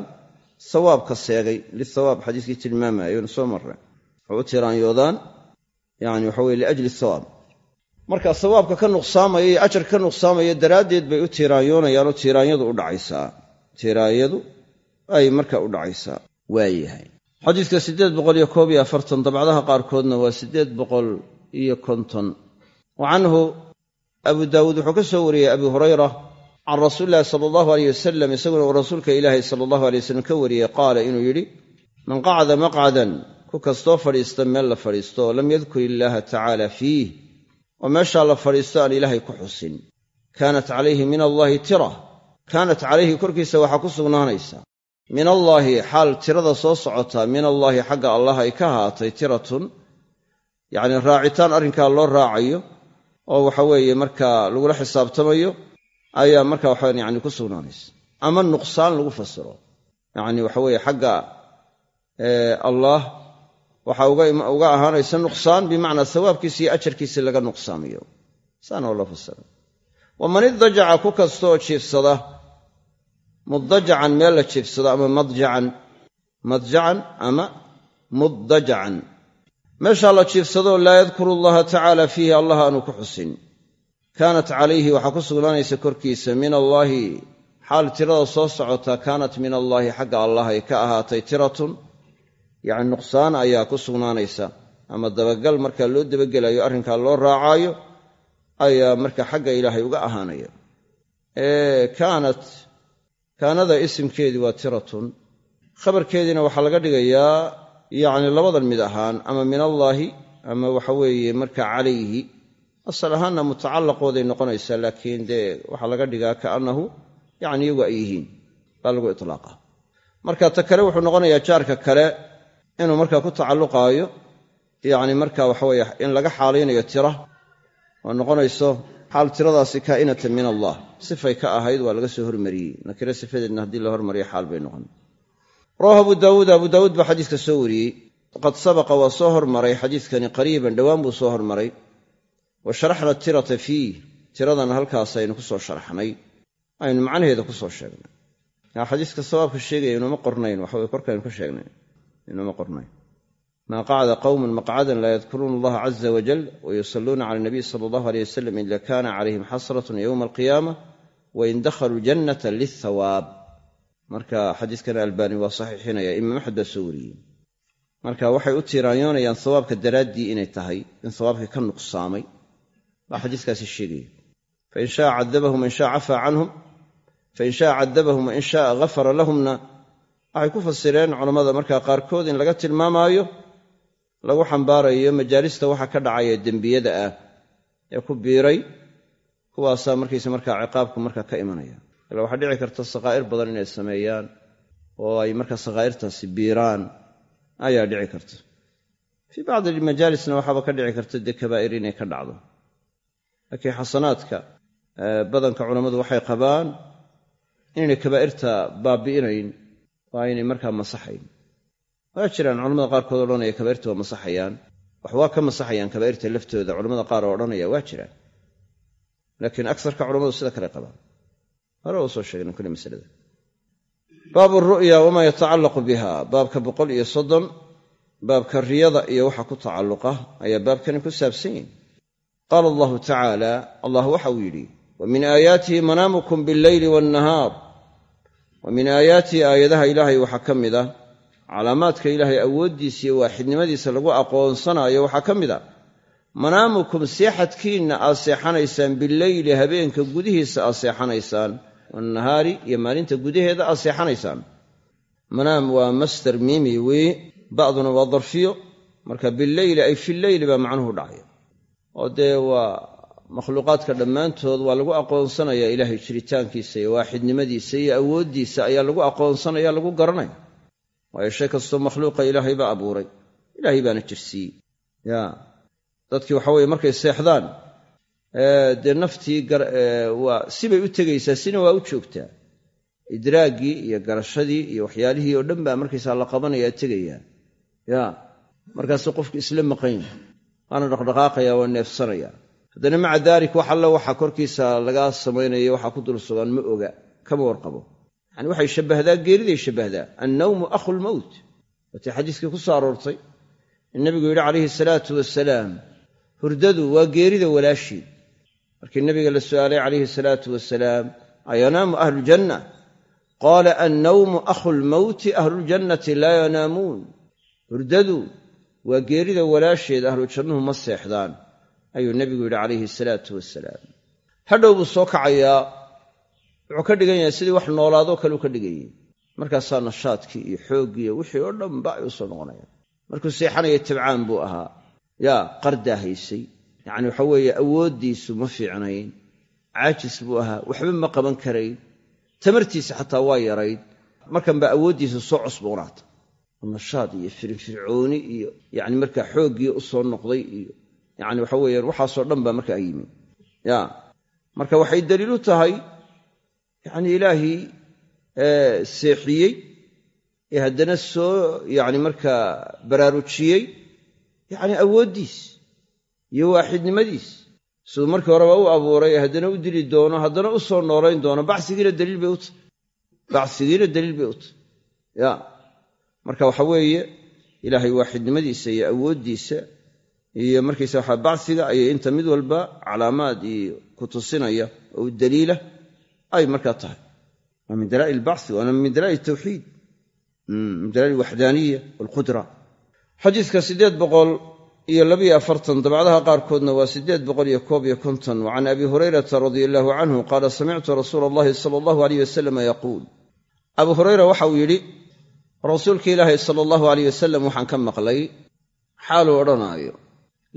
sawaabka seegay lithawaab xadiiskii tilmaamaya nu soo marray. Waxay u tiiraanyoodaan yani waxa weye liajli thawaab marka sawaabka ka nuqsaamaya iyo ajar ka nuqsaamaya daraaddeed bay u tiiraanyoonayaanoo tiiraanyadu u dhacaysaa. Tiiraanyadu ay marka u dhacaysaa waayahay xadiiska siddeed boqol iyo koob iyo afartan dabcdaha qaarkoodna waa siddeed boqol iyo konton. Wa canhu abu daawuud wuxuu ka soo wariyey abi hurayra can rasuuli illahi sala allahu aleyh wasalam isaguna uu rasuulka ilaahay sala allahu aley wasalam ka wariyey qaala inuu yidhi man qacda maqcadan ku kastoo fadhiista meel la fadhiisto oo lam yadkur illaaha tacaala fiih oo meeshaa la fadhiisto aan ilaahay ku xusin. Kaanat calayhi min allaahi tira kaanat calayhi korkiisa waxaa ku sugnaanaysa min allaahi xaal tirada soo socotaa min allaahi xagga allah ay ka ahaatay tiratun yacni raacitaan arrinkaa loo raacayo oo waxa weeye markaa lagula xisaabtamayo ayaa marka waxawan yani ku sugnaanaysa. Ama nuqsaan lagu fasiro. Yacni waxa weeye xagga allaah waxaa uga ahaanaysa nuqsaan bimacnaa sawaabkiisa iyo ajarkiisa laga nuqsaamiyo. Saana oo loo fasira waman idajaca ku kastooo jiifsada muddajacan meel la jiifsado ama madjacan madjacan ama muddajacan. Meeshaa la jiifsadoo laa yadkuru allaha tacaala fiihi allah aanu ku xusin. Kaanat calayhi waxaa ku sugnaanaysa korkiisa min allaahi. Xaal tirada soo socota kaanat min allaahi xagga allah ay ka ahaatay tiratun. Yacni nuqsaan ayaa ku sugnaanaysa ama dabagal marka loo dabagelayo arrinkaa loo raacaayo ayaa marka xagga ilaahay uga ahaanaya. Kaanat kaanada isimkeedii waa tiratun. Khabarkeediina waxaa laga dhigayaa yacni labadan mid ahaan ama min allaahi ama waxa weeye marka calayhi. Asal ahaanna mutacallaqooday noqonaysaa laakiin dee waxaa laga dhigaa kaannahu yacni iyagu ay yihiin. Baa lagu itlaaqa. Marka ta kale wuxuu noqonayaa jaarka kale inuu markaa ku tacalluqaayo yacni marka waxaweye in laga xaalaynayo tira. Oo noqonayso xaal tiradaasi kaa'inatan min allah. Sifay ka ahayd waa laga soo hormariyey. Nakire sifadeedna haddii la hormariyo xaal bay noqon. Rawahu abu daawuud abu daawuud baa xadiiska soo wariyey. Qad sabaqa waa soo hormaray xadiiskani qariiban dhowaan buu soo hormaray. Wa sharaxna tirata fiih. Tiradana halkaas aynu ku soo sharaxnay aynu macnaheeda ku soo sheegnay. Xadiiska sawaabka sheegaya inuuma qornayn waxaweye korkaynu ka sheegnay. Inuuma qornayn maa qacda qawmun maqcadan laa yadkuruuna allaha caza wajal wayusalluuna cala nabiy sala allahu aleyh wasalam ila kana calayhim xasratun yowma alqiyaama wain dakhaluu jannata lilthawaab marka xadiiskana albaani waa saxiixinaya imaam axmed baa soo wariyey. Marka waxay u tiiraanyoonayaan sawaabka daraaddii inay tahay in sawaabkii ka nuqsaamay. Baa xadiiskaasi sheegaya. Fain shaaa cadabahum wain shaa cafaa canhum fain shaa cadabahum wain shaaa gafara lahumna. Waxay ku fasireen culammada markaa qaarkood in laga tilmaamaayo lagu xambaarayo majaalista waxa ka dhacaya dembiyada ah ee ku biiray kuwaasaa markaysa markaa ciqaabku markaa ka imanaya. Ila waxaa dhici karta sakaa'ir badan inay sameeyaan oo ay markaa sakaa'irtaasi biiraan ayaa dhici karta. Fii bacdi majaalisna waxaaba ka dhici karta dee kabaa'ir inay ka dhacdo. Laakiin xasanaadka badanka culammadu waxay qabaan inaynay kabaa'irta baabi'inayn oo aynay markaa masaxayn waa jiraan culamada qaarkood odhanaya kabaa'irta waa masaxayaan. Wax waa ka masaxayaan kabaa'irta laftooda culamada qaar oo odhanaya waa jiraan. Laakiin agsarka culammadu sida kale qabaan. Hore oo soo sheegna kule masalada. Baabu ru'ya wamaa yatacallaqu biha. Baabka boqol iyo soddon baabka riyada iyo waxa ku tacalluqa ayaa baabkani ku saabsan. Yihin qaala allahu tacaala allah waxa uu yidhi wa min aayaatihi manaamukum billeyli waannahaar wa min aayaatihi aayadaha ilaahay waxaa ka mid a calaamaadka ilaahay awooddiisa iyo waaxidnimadiisa lagu aqoonsanaayo waxaa ka mid a manaamukum seexadkiinna aad seexanaysaan bileyli habeenka gudihiisa aad seexanaysaan wannahaari iyo maalinta gudaheeda aad seexanaysaan. Manaam waa master miimi weye ba'duna waa darfiyo marka bileyli ay fileyli baa macnuhu dhacaya. Oo dee waa makhluuqaadka dhammaantood waa lagu aqoonsanayaa ilaahay jiritaankiisa iyo waaxidnimadiisa iyo awooddiisa ayaa lagu aqoonsanaya lagu garanaya waayo shay kastoo makhluuqa ilaahay baa abuuray. Ilaahay baana jirsiiyey ya. Dadkii waxa weye markay seexdaan dee naftii waa sibay u tegaysaa sina waa u joogtaa. Idraaggii iyo garashadii iyo waxyaalihii oo dhan baa markaysaa la qabanayaa tegaya ya. Markaasuu qofku isla maqayn waana dhaqdhaqaaqaya waa neefsanaya. Haddana maca daalik wax alle waxa korkiisa laga samaynaya waxaa ku dul sugan ma oga kama warqabo yani waxay shabbahdaa geeriday shabbahdaa annawmu akhu lmowt waatay xadiiskii ku soo aroortay in nabigu yidhi calayhi salaatu wasalaam hurdadu waa geerida walaashii markii nabiga la su'aalay calayhi salaatu wasalaam ayanaamu ahlujanna qaala annawmu akhu lmowti ahluljannati laa yanaamuun. Hurdadu waa geerida walaasheed ahlujannuhu ma seexdaan ayuu nebigu yidhi calayhi salaatu wasalaam hadhow buu soo kacayaa wuxuu ka dhigan yahay sidii wax noolaadoo kale u ka dhigayay markaasaa nashaadkii iyo xooggii iyo wixii oo dhanba ay u soo noqonayaan markuu seexanaya tabcaan buu ahaa. Yaa qardaa haysay. Yacni waxa weeye awooddiisu ma fiicnayn. Caajis buu ahaa. Waxba ma qaban karayn. Tamartiisa xataa waa yarayd. Markan baa awooddiisa soo cusboonaata nashaad iyo firfircooni iyo yacni markaa xooggii u soo noqday iyo yacni waxa weeyaan waxaasoo dhan baa markaa yimi ya marka waxay daliil u tahay yacni ilaahii seexiyey ee haddana soo yacni markaa baraarujiyey yacni awooddiis iyo waaxidnimadiis. Siduu markii horeba u abuuray haddana u dili doono haddana u soo noolayn doono bacsigiina daliil bay u tahy bacsigiina daliil bay u tahy ya marka waxa weeye ilaahay waaxidnimadiisa iyo awooddiisa iyo markaysa waxa bacsiga ayay inta mid walba calaamaad iyo ku tusinaya oo daliila ay markaa tahay. Waa min dalaa'il albacsi waana min dalaa'il tawxiid. Min dalaa'il alwaxdaaniya waalqudra xadiidka siddeed boqol iyo labiyo afartan dabcdaha qaarkoodna waa siddeed boqol iyo koob iyo konton. Wa can abi hurayrata radia allahu canhu qaala samictu rasuula allahi sala allahu aleyh wasalama yaquul. Abu hurayra waxauu yidhi rasuulka ilaahi sala allahu aleyh wasalam waxaan ka maqlay xaaluu odhanaayo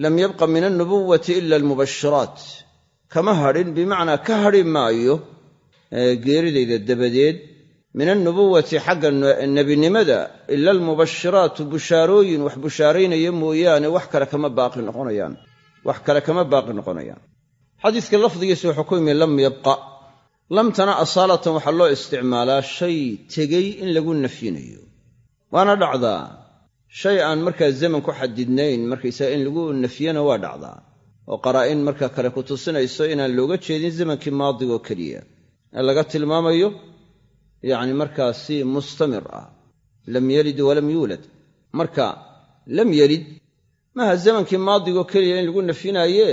lam yabqa min alnubuwati ila almubashiraat kama hadhin bimacnaa ka hadhi maayo geeridayda dabadeed min alnubuwati xagga nebinimada ila almubashiraatu bushaarooyin wax bushaaraynaya mooyaane wax kale kama baaqi noqonayaan. Wax kale kama baaqi noqonayaan. Xadiiska lafdigiisa wuxuu ku yimi lam yabqa. Lamtana asaalatan waxaa loo isticmaalaa shay tegey in lagu nafyinayo. Waana dhacdaa shay aan markaa zaman ku xadidnayn markaysaga in lagu nafyana waa dhacdaa. Oo qaraa'in marka kale ku tusinayso inaan looga jeedin zamankii maadigoo keliya ee laga tilmaamayo yacni markaa si mustamir ah. Lam yalid walam yuulad marka lam yelid maaha zamankii maadigoo keliya in lagu nafyinaaye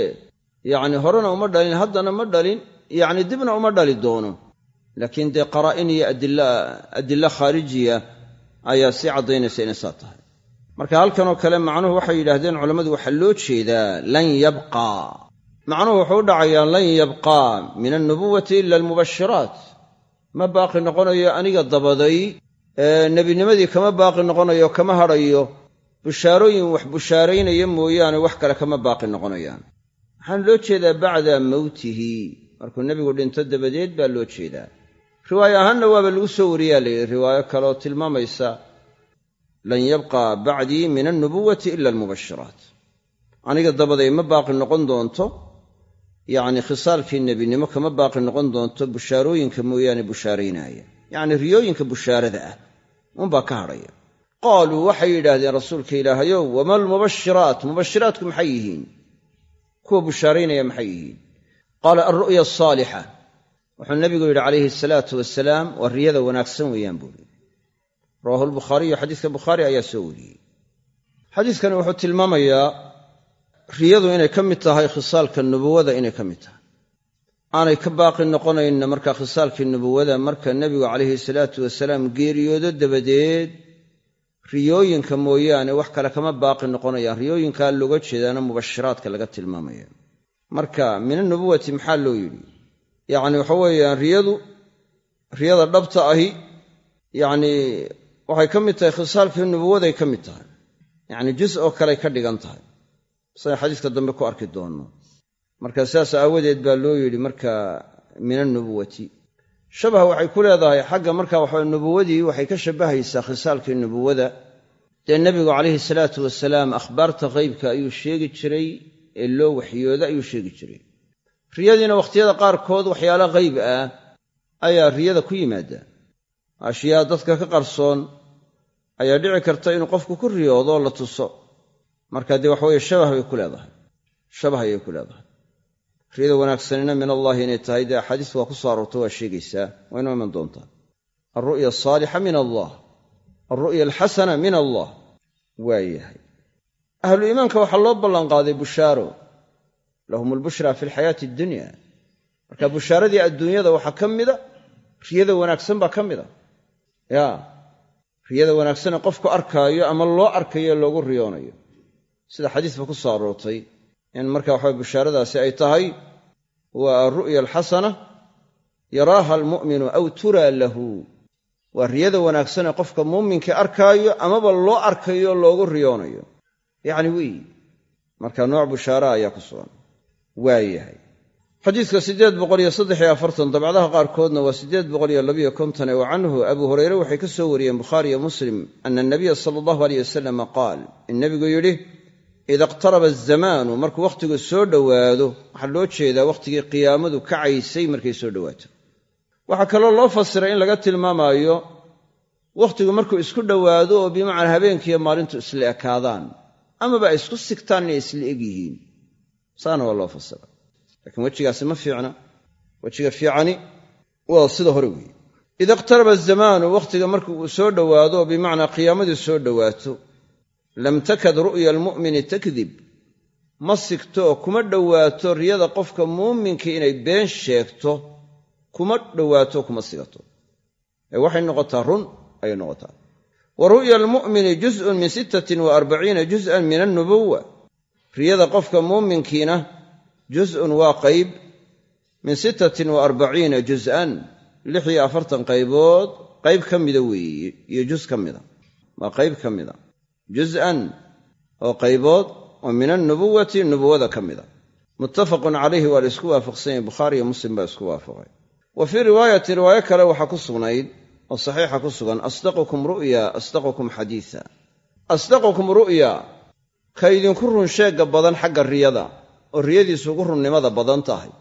yacni horena uma dhalin haddana ma dhalin yacni dibna uma dhali doono. Laakiin dee qaraa'in iyo adilla khaarijiya ayaa sii caddaynaysa inay saa tahay. Marka halkanoo kale macnuhu waxay yidhaahdeen culammadu waxaa loo jeedaa lan yabqaa macnuhu wuxuu u dhacayaa lan yabqaa min alnubuwati ila almubashiraat ma baaqi noqonayo aniga dabaday nebinimadii kama baaqi noqonayo kama hadhayo bushaarooyin wax bushaaraynaya mooyaane wax kale kama baaqi noqonayaan. Waxaana loo jeedaa bacda mawtihi. Markuu nebigu dhinto dabadeed baa loo jeedaa. Riwaayo ahaanna waaba lagu soo wariyaa layidhi riwaayo kaleoo tilmaamaysa lan yabqa bacdii min alnubuwati ila almubashiraat aniga dabaday ma baaqi noqon doonto yacni khisaalkii nebinimo kama baaqi noqon doonto bushaarooyinka mooyaane bushaaraynaaya. Yacni riyooyinka bushaarada ah. Unbaa ka hadhaya. Qaaluu waxay yidhaahdeen rasuulka ilaahayow wama almubashiraat? Mubashiraatku maxay yihiin? Kuwa bushaaraynaya maxay yihiin? Qaala alru'ya asaalixa wuxuu nabigu yidhi calayhi asalaatu wasalaam waa riyada wanaagsan weeyaan buuri rawahu lbukhaariyu xadiiska bukhaari ayaa soo wariyey. Xadiiskani wuxuu tilmaamayaa riyadu inay ka mid tahay khisaalka nubuwada inay ka mid tahay. Aanay ka baaqi noqonayna marka khisaalkii nubuwada marka nebigu calayhi salaatu wasalaam geeriyoodo dabadeed riyooyinka mooyaane wax kale kama baaqi noqonayaan. Riyooyinkaa looga jeedaana mubashiraadka laga tilmaamaya. Marka min anubuwati maxaa loo yidhi? Yacni waxa weeyaan riyadu riyada dhabta ahi yacni waxay ka mid tahay khisaalkii nubuwaday ka mid tahay. Yacni jus oo kaley ka dhigan tahay siday xadiiska dambe ku arki doonno marka saas aawadeed baa loo yidhi marka min annubuwati shabah waxay ku leedahay xagga marka waxa nubuwadii waxay ka shabbahaysaa khisaalkii nubuwada. Dee nebigu calayhi salaatu wasalaam akhbaarta ghaybka ayuu sheegi jiray ee loo waxyooda ayuu sheegi jiray. Riyadiina wakhtiyada qaarkood waxyaalo ghayb ah ayaa riyada ku yimaada. Ashyaa dadka ka qarsoon ayaa dhici karta inuu qofku ku riyoodo la tuso marka dee waxaweye shabah bay ku leedahay. Shabah ayay ku leedahay. Riyada wanaagsanina min allahi inay tahay. Dee axaadiis waa ku soo aroorta waa sheegaysaa. Waa inoo iman doontaa alru'ya asaalixa min allah. Alru'ya alxasana min allah. Waa ahlu iimaanka waxaa loo ballanqaaday bushaaro. Lahum albushra fi alxayaati addunya. Marka bushaaradii adduunyada waxaa ka mida riyada wanaagsan baa ka mida. Ya riyada wanaagsane qofku arkaayo ama loo arkayo loogu riyoonayo sida xadiisba ku soo aroortay. In marka waxawe bushaaradaasi ay tahay waa aru'ya alxasana yaraaha almu'minu aw turaa lahu. Waa riyada wanaagsane qofka muuminkii arkaayo amaba loo arkayo loogu riyoonayo. Yacni weyi marka nooc bushaara ayaa ku sugan. Waa yahay. Xadiidka siddeed boqoliyo saddexiyo afartan dabcdaha qaarkoodna waa siddeed boqoliyo labiyo kontone wa canhu abu hureyre waxay ka soo wariyeen bukhaariyo muslim ana anabiya sala allahu aleyh wasalama qaal in nebigu yidhi ida iqtaraba azamaanu markuu wakhtigu soo dhowaado waxaa loo jeedaa wakhtigii qiyaamadu kacaysay markay soo dhowaato. Waxaa kaloo loo fasiray in laga tilmaamaayo wakhtigu markuu isku dhowaado oo bimacnaa habeenkiiyo maalintu isla ekaadaan amaba ay isku sigtaan inay isla eg yihiin. Saana waa loo fasira laakiin wejigaasi ma fiicna. Wejiga fiicani waa sida hore weeye. Ida iqtaraba azamaanu wakhtiga markuu uu soo dhowaado oo bimacnaa qiyaamadii soo dhowaato lam takad ru'ya almu'mini takdib. Ma sigto kuma dhowaato riyada qofka muuminkii inay been sheegto kuma dhowaato kuma sigato. Ee waxay noqotaa run ayay noqotaa. Wa ru'ya almu'mini juz'un min sittatin wa arbaciina juz'an min annubuwa riyada qofka muuminkiina juz'un waa qayb. Min sittatin wa arbaciina juz'an lix iyo afartan qaybood qayb ka mida weeye iyo juz ka mida. Waa qayb ka mida juz'an oo qaybood oo min annubuwati nubuwada ka mida muttafaqun calayhi waa la isku waafaqsan yahay bukhaari iyo muslim baa isku waafaqay. Wa fii riwaayati riwaayo kale waxaa ku sugnayd oo saxiixa ku sugan asdaqukum ru'ya asdaqukum xadiisa. Asdaqukum ru'ya ka idinku run sheegga badan xagga riyada oo riyadiisu ugu runnimada badan tahay.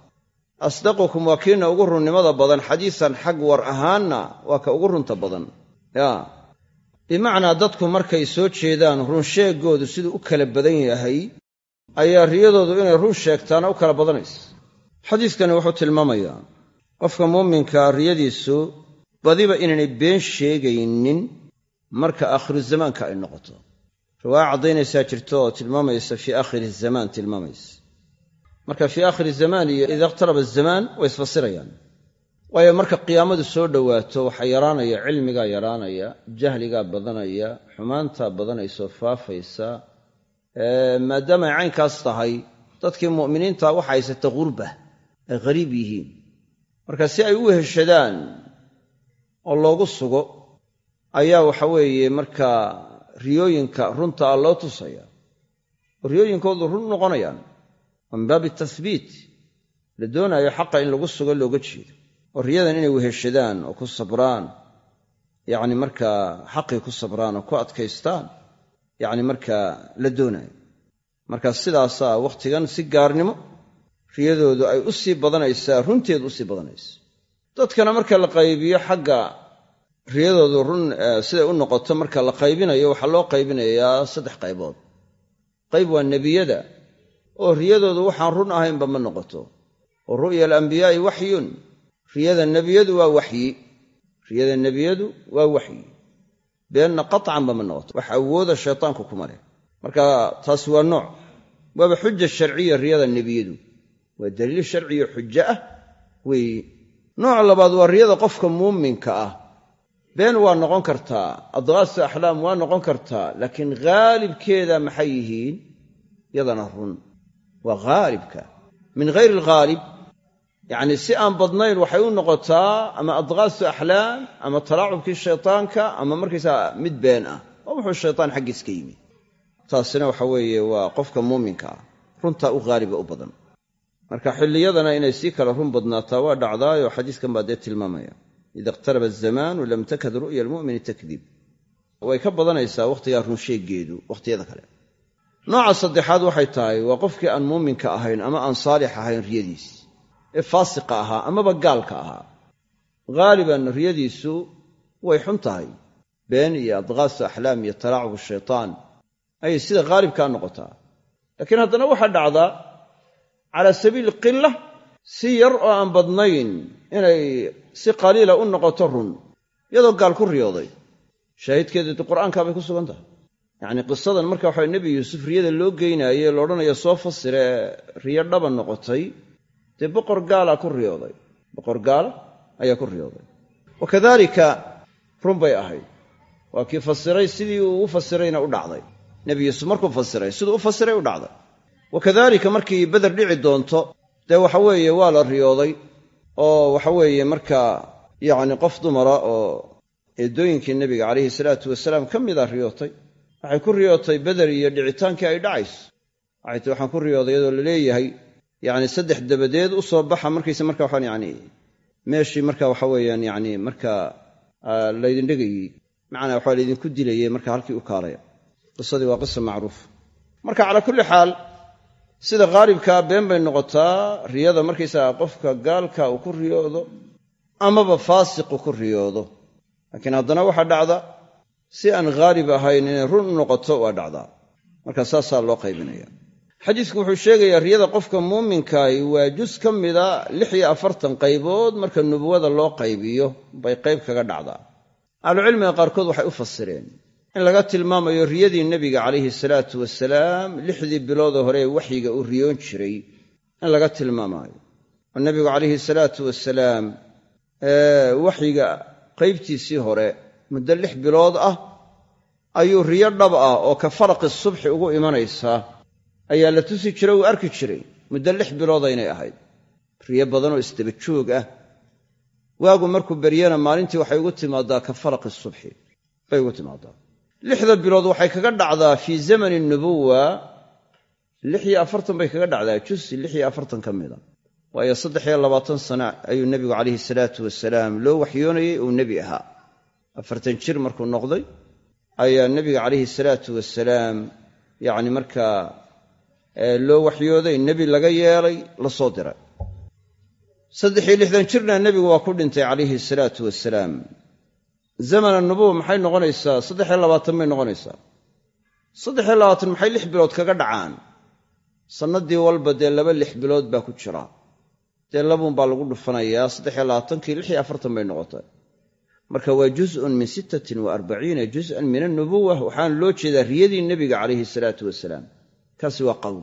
Asdaqukum waa kiina ugu runnimada badan xadiisan xag war ahaanna waa ka ugu runta badan. Yaa bimacnaa dadku markay soo jeedaan runsheegoodu siduu u kala badan yahay ayaa riyadoodu inay run sheegtaana u kala badanaysa. Xadiiskani wuxuu tilmaamayaa qofka muuminkaa riyadiisu badiba inaynay been sheegaynin marka aakhiru zamaanka ay noqoto. Riwaaya caddaynaysaa jirto oo tilmaamaysa fii aakhiri zamaan tilmaamaysa. Marka fii aakhiri zamaan iyo ida iqtaraba azamaan way isfasirayaan waayo marka qiyaamadu soo dhowaato waxaa yaraanaya cilmigaa yaraanaya jahligaa badanaya xumaantaa badanaysoo faafaysa maadaamaay caynkaas tahay dadkii mu'miniinta waxa haysata ghurba ay ghariib yihiin. Marka si ay u heshadaan oo loogu sugo ayaa waxa weeye markaa riyooyinka runta ah loo tusaya. Oo riyooyinkoodu run noqonayaan oo min baabi tahbiit la doonaayo xaqa in lagu sugo looga jeedo oo riyadan inay weheshadaan oo ku sabraan yacni markaa xaqii ku sabraan oo ku adkaystaan yacni markaa la doonaayo marka sidaasaa wakhtigan si gaarnimo riyadoodu ay u sii badanaysaa runteedu u sii badanaysa dadkana marka la qaybiyo xagga riyadoodu run siday u noqoto marka la qaybinayo waxaa loo qaybinayaa saddex qaybood. Qayb waa nebiyada oo riyadoodu waxaan run ahaynba ma noqoto. Wa ru'ya alambiyaa'i waxyun riyada nebiyadu waa waxyi. Riyada nebiyadu waa waxyi. Beenna qaطcanba ma noqoto. Wax awooda shaytaanku kuma leh marka taas waa nooc. Waaba xuja sharciya riyada nebiyadu. Waa daliil sharciyo xujo ah. Weeye nooc labaad waa riyada qofka muuminka ah. Been waa noqon kartaa adqaasu axlaam waa noqon kartaa laakiin haalibkeeda maxay yihiin? Yadana run. Waa haalibka min hayri alghaalib yacni si aan badnayn waxay u noqotaa ama adqaasu axlaam ama talaacubkii shaytaanka ama markaysaa mid been ah oo wuxuu shaytaan xaggiis ka yimid taasina waxa weeye waa qofka muuminka ah. Runtaa u haaliba u badan. Marka xilliyadana inay sii kala run badnaataa waa dhacdaayoo xadiiskan baa dee tilmaamaya. Ida iqtaraba azamaanu lam takad ru'ya almu'mini takdiib way ka badanaysaa wakhtigaa runsheeggeedu wakhtiyada kale. Nooca saddexaad waxay tahay waa qofkii aan muuminka ahayn ama aan saalix ahayn riyadiis ee faasiqa ahaa amaba gaalka ahaa. Haaliban riyadiisu way xun tahay. Been iyo adqaasu axlaam iyo talaacub shaytaan ayay sida haalibkaa noqotaa. Laakiin haddana waxaa dhacdaa calaa sabiili qila si yar oo aan badnayn inay si qaliila u noqoto run iyadoo gaal ku riyooday. Shaahidkeedii qur'aankaa bay ku sugan tahay. Yacnii qisadan marka waxa nebi yuusuf riyada loo geynaayey loodhanaya soo fasire riyo dhaba noqotay dee boqor gaalaa ku riyooday. Boqor gaala ayaa ku riyooday. Wa kadalika run bay ahayd. Waa kii fasiray sidii uu u fasirayna u dhacday. Nebi yuusuf markuu fasiray siduu u fasiray u dhacday. Wa kadalika markii beder dhici doonto dee waxa weeye waa la riyooday oo waxa weeye markaa yacni qof dumara oo eedooyinkii nebiga calayhi salaatu wasalaam ka mida riyootay. Waxay ku riyootay beder iyo dhicitaankii ay dhacayso. Waxay waxaan ku riyooday iyadoo la leeyahay yacni saddex dabadeed u soo baxa markayse marka waxaan yacni meeshii marka waxa weeyaan yacni markaa laydin dhegayey macnaa waxaa laydinku dilayey marka halkii u kaalaya qisadii waa qisa macruuf. Marka calaa kulli xaal sida khaalibkaa been bay noqotaa riyada markaysaga qofka gaalka uu ku riyoodo amaba faasiqu ku riyoodo. Laakiin haddana waxaa dhacda si aan khaalib ahayn inay run u noqoto waa dhacdaa marka saasaa loo qaybinaya xadiisku wuxuu sheegayaa riyada qofka muuminkaahi waa jus ka mida lix iyo afartan qaybood marka nubuwada loo qaybiyo bay qayb kaga dhacdaa. Ahlucilmiga qaarkood waxay u fasireen in laga tilmaamayo riyadii nebiga calayhi salaatu wasalaam lixdii biloodoo hore ee waxyiga uu riyoon jiray in laga tilmaamaayo. Oo nebigu calayhi salaatu wasalaam waxyiga qaybtiisii hore muddo lix bilood ah ayuu riyo dhab ah oo ka faraqi subxi ugu imanaysaa ayaa la tusi jiray uu arki jiray muddo lix bilooda inay ahayd. Riyo badanoo isdaba joog ah. Waagu markuu beryana maalintii waxay ugu timaadaa ka faraqi subxi. Bay ugu timaadaa. Lixda bilood waxay kaga dhacdaa fii zamani nubuwa lix iyo afartan bay kaga dhacdaa jusi lix iyo afartan ka mida. Waayo saddex iyo labaatan sana ayuu nebigu calayhi salaatu wasalaam loo waxyoonayey uu nebi ahaa. Afartan jir markuu noqday ayaa nebiga calayhi salaatu wasalaam yacni markaa loo waxyooday nebi laga yeelay la soo diray. Saddex iyo lixdan jirna nebigu waa ku dhintay calayhi salaatu wasalaam zamana nubuwa maxay noqonaysaa? Saddex iyo labaatan bay noqonaysaa. Saddex iyo labaatan maxay lix bilood kaga dhacaan? Sannadii walba dee laba lix bilood baa ku jira. Dee labuun baa lagu dhufanayaa saddex iyo labaatankii lix iyo afartan bay noqotay. Marka waa juzun min sittatin wa arbaciina juz'an min annubuwa waxaana loo jeedaa riyadii nebiga calayhi salaatu wasalaam kaasi waa qowl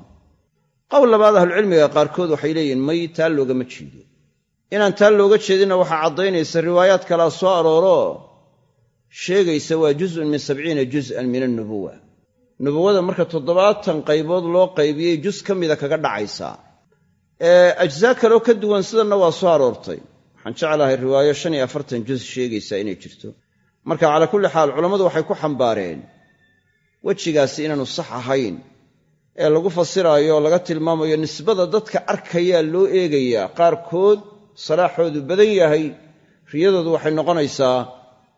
qowl labaad ahlucilmiga qaarkood waxay leeyihiin may taa loogama jeedo inaan taa looga jeedinna waxaa caddaynaysa riwaayaad kalaa soo arooro. Sheegaysa waa juzun min sabciina juz'an min annubuwa. Nubuwada marka toddobaatan qaybood loo qaybiyey jus ka mida kaga dhacaysaa ee ajzaa kaloo ka duwan sidanna waa soo aroortay. Waxaan jeclahay riwaayo shan iyo afartan juz sheegaysaa inay jirto. Marka calaa kulli xaal culammadu waxay ku xambaareen wejigaasi inaanu sax ahayn ee lagu fasiraayo oo laga tilmaamayo nisbada dadka arkayaa loo eegayaa qaarkood salaaxoodu badan yahay riyadoodu waxay noqonaysaa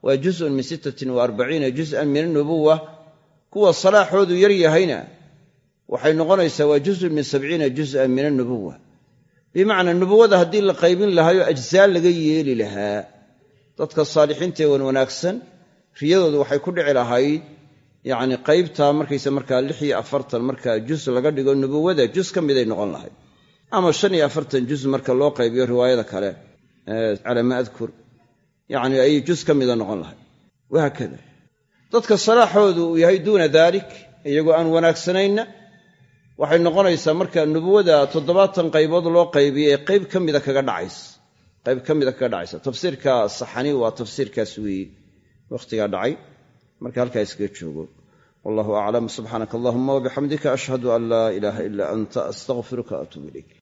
waa juzun min sittatin wa arbaciina juz'an min annubuwa kuwa salaaxoodu yar yahayna waxay noqonaysaa waa juzun min sabciina juz'an min annubuwa bimacnaa nubuwada haddii la qaybin lahaayoo ajzaa laga yeeli lahaa. Dadka saalixiinta ee wan wanaagsan riyadoodu waxay ku dhici lahayd yacni qaybtaa markaysa markaa lix iyo afartan markaa juz laga dhigo nubuwada juz ka miday noqon lahayd. Ama shan iyo afartan juz marka loo qaybiyo riwaayada kale calaa maa adkur yacni ayay juz ka mida noqon lahayd. Wahaakada dadka salaaxoodu uu yahay duuna daalik iyagoo aan wanaagsanayna waxay noqonaysaa marka nubuwada toddobaatan qaybood loo qaybiyey ee qayb ka mida kaga dhacaysa. Qayb ka mida kaga dhacaysa. Tafsiirka saxani waa tafsiirkaas weeye. Wakhtigaa dhacay marka halkaa iskaga joogo wallahu aclam subxaanaka allahuma wabixamdika ashhadu an laa ilaaha ilaa anta astaqfiruka atuub ilayk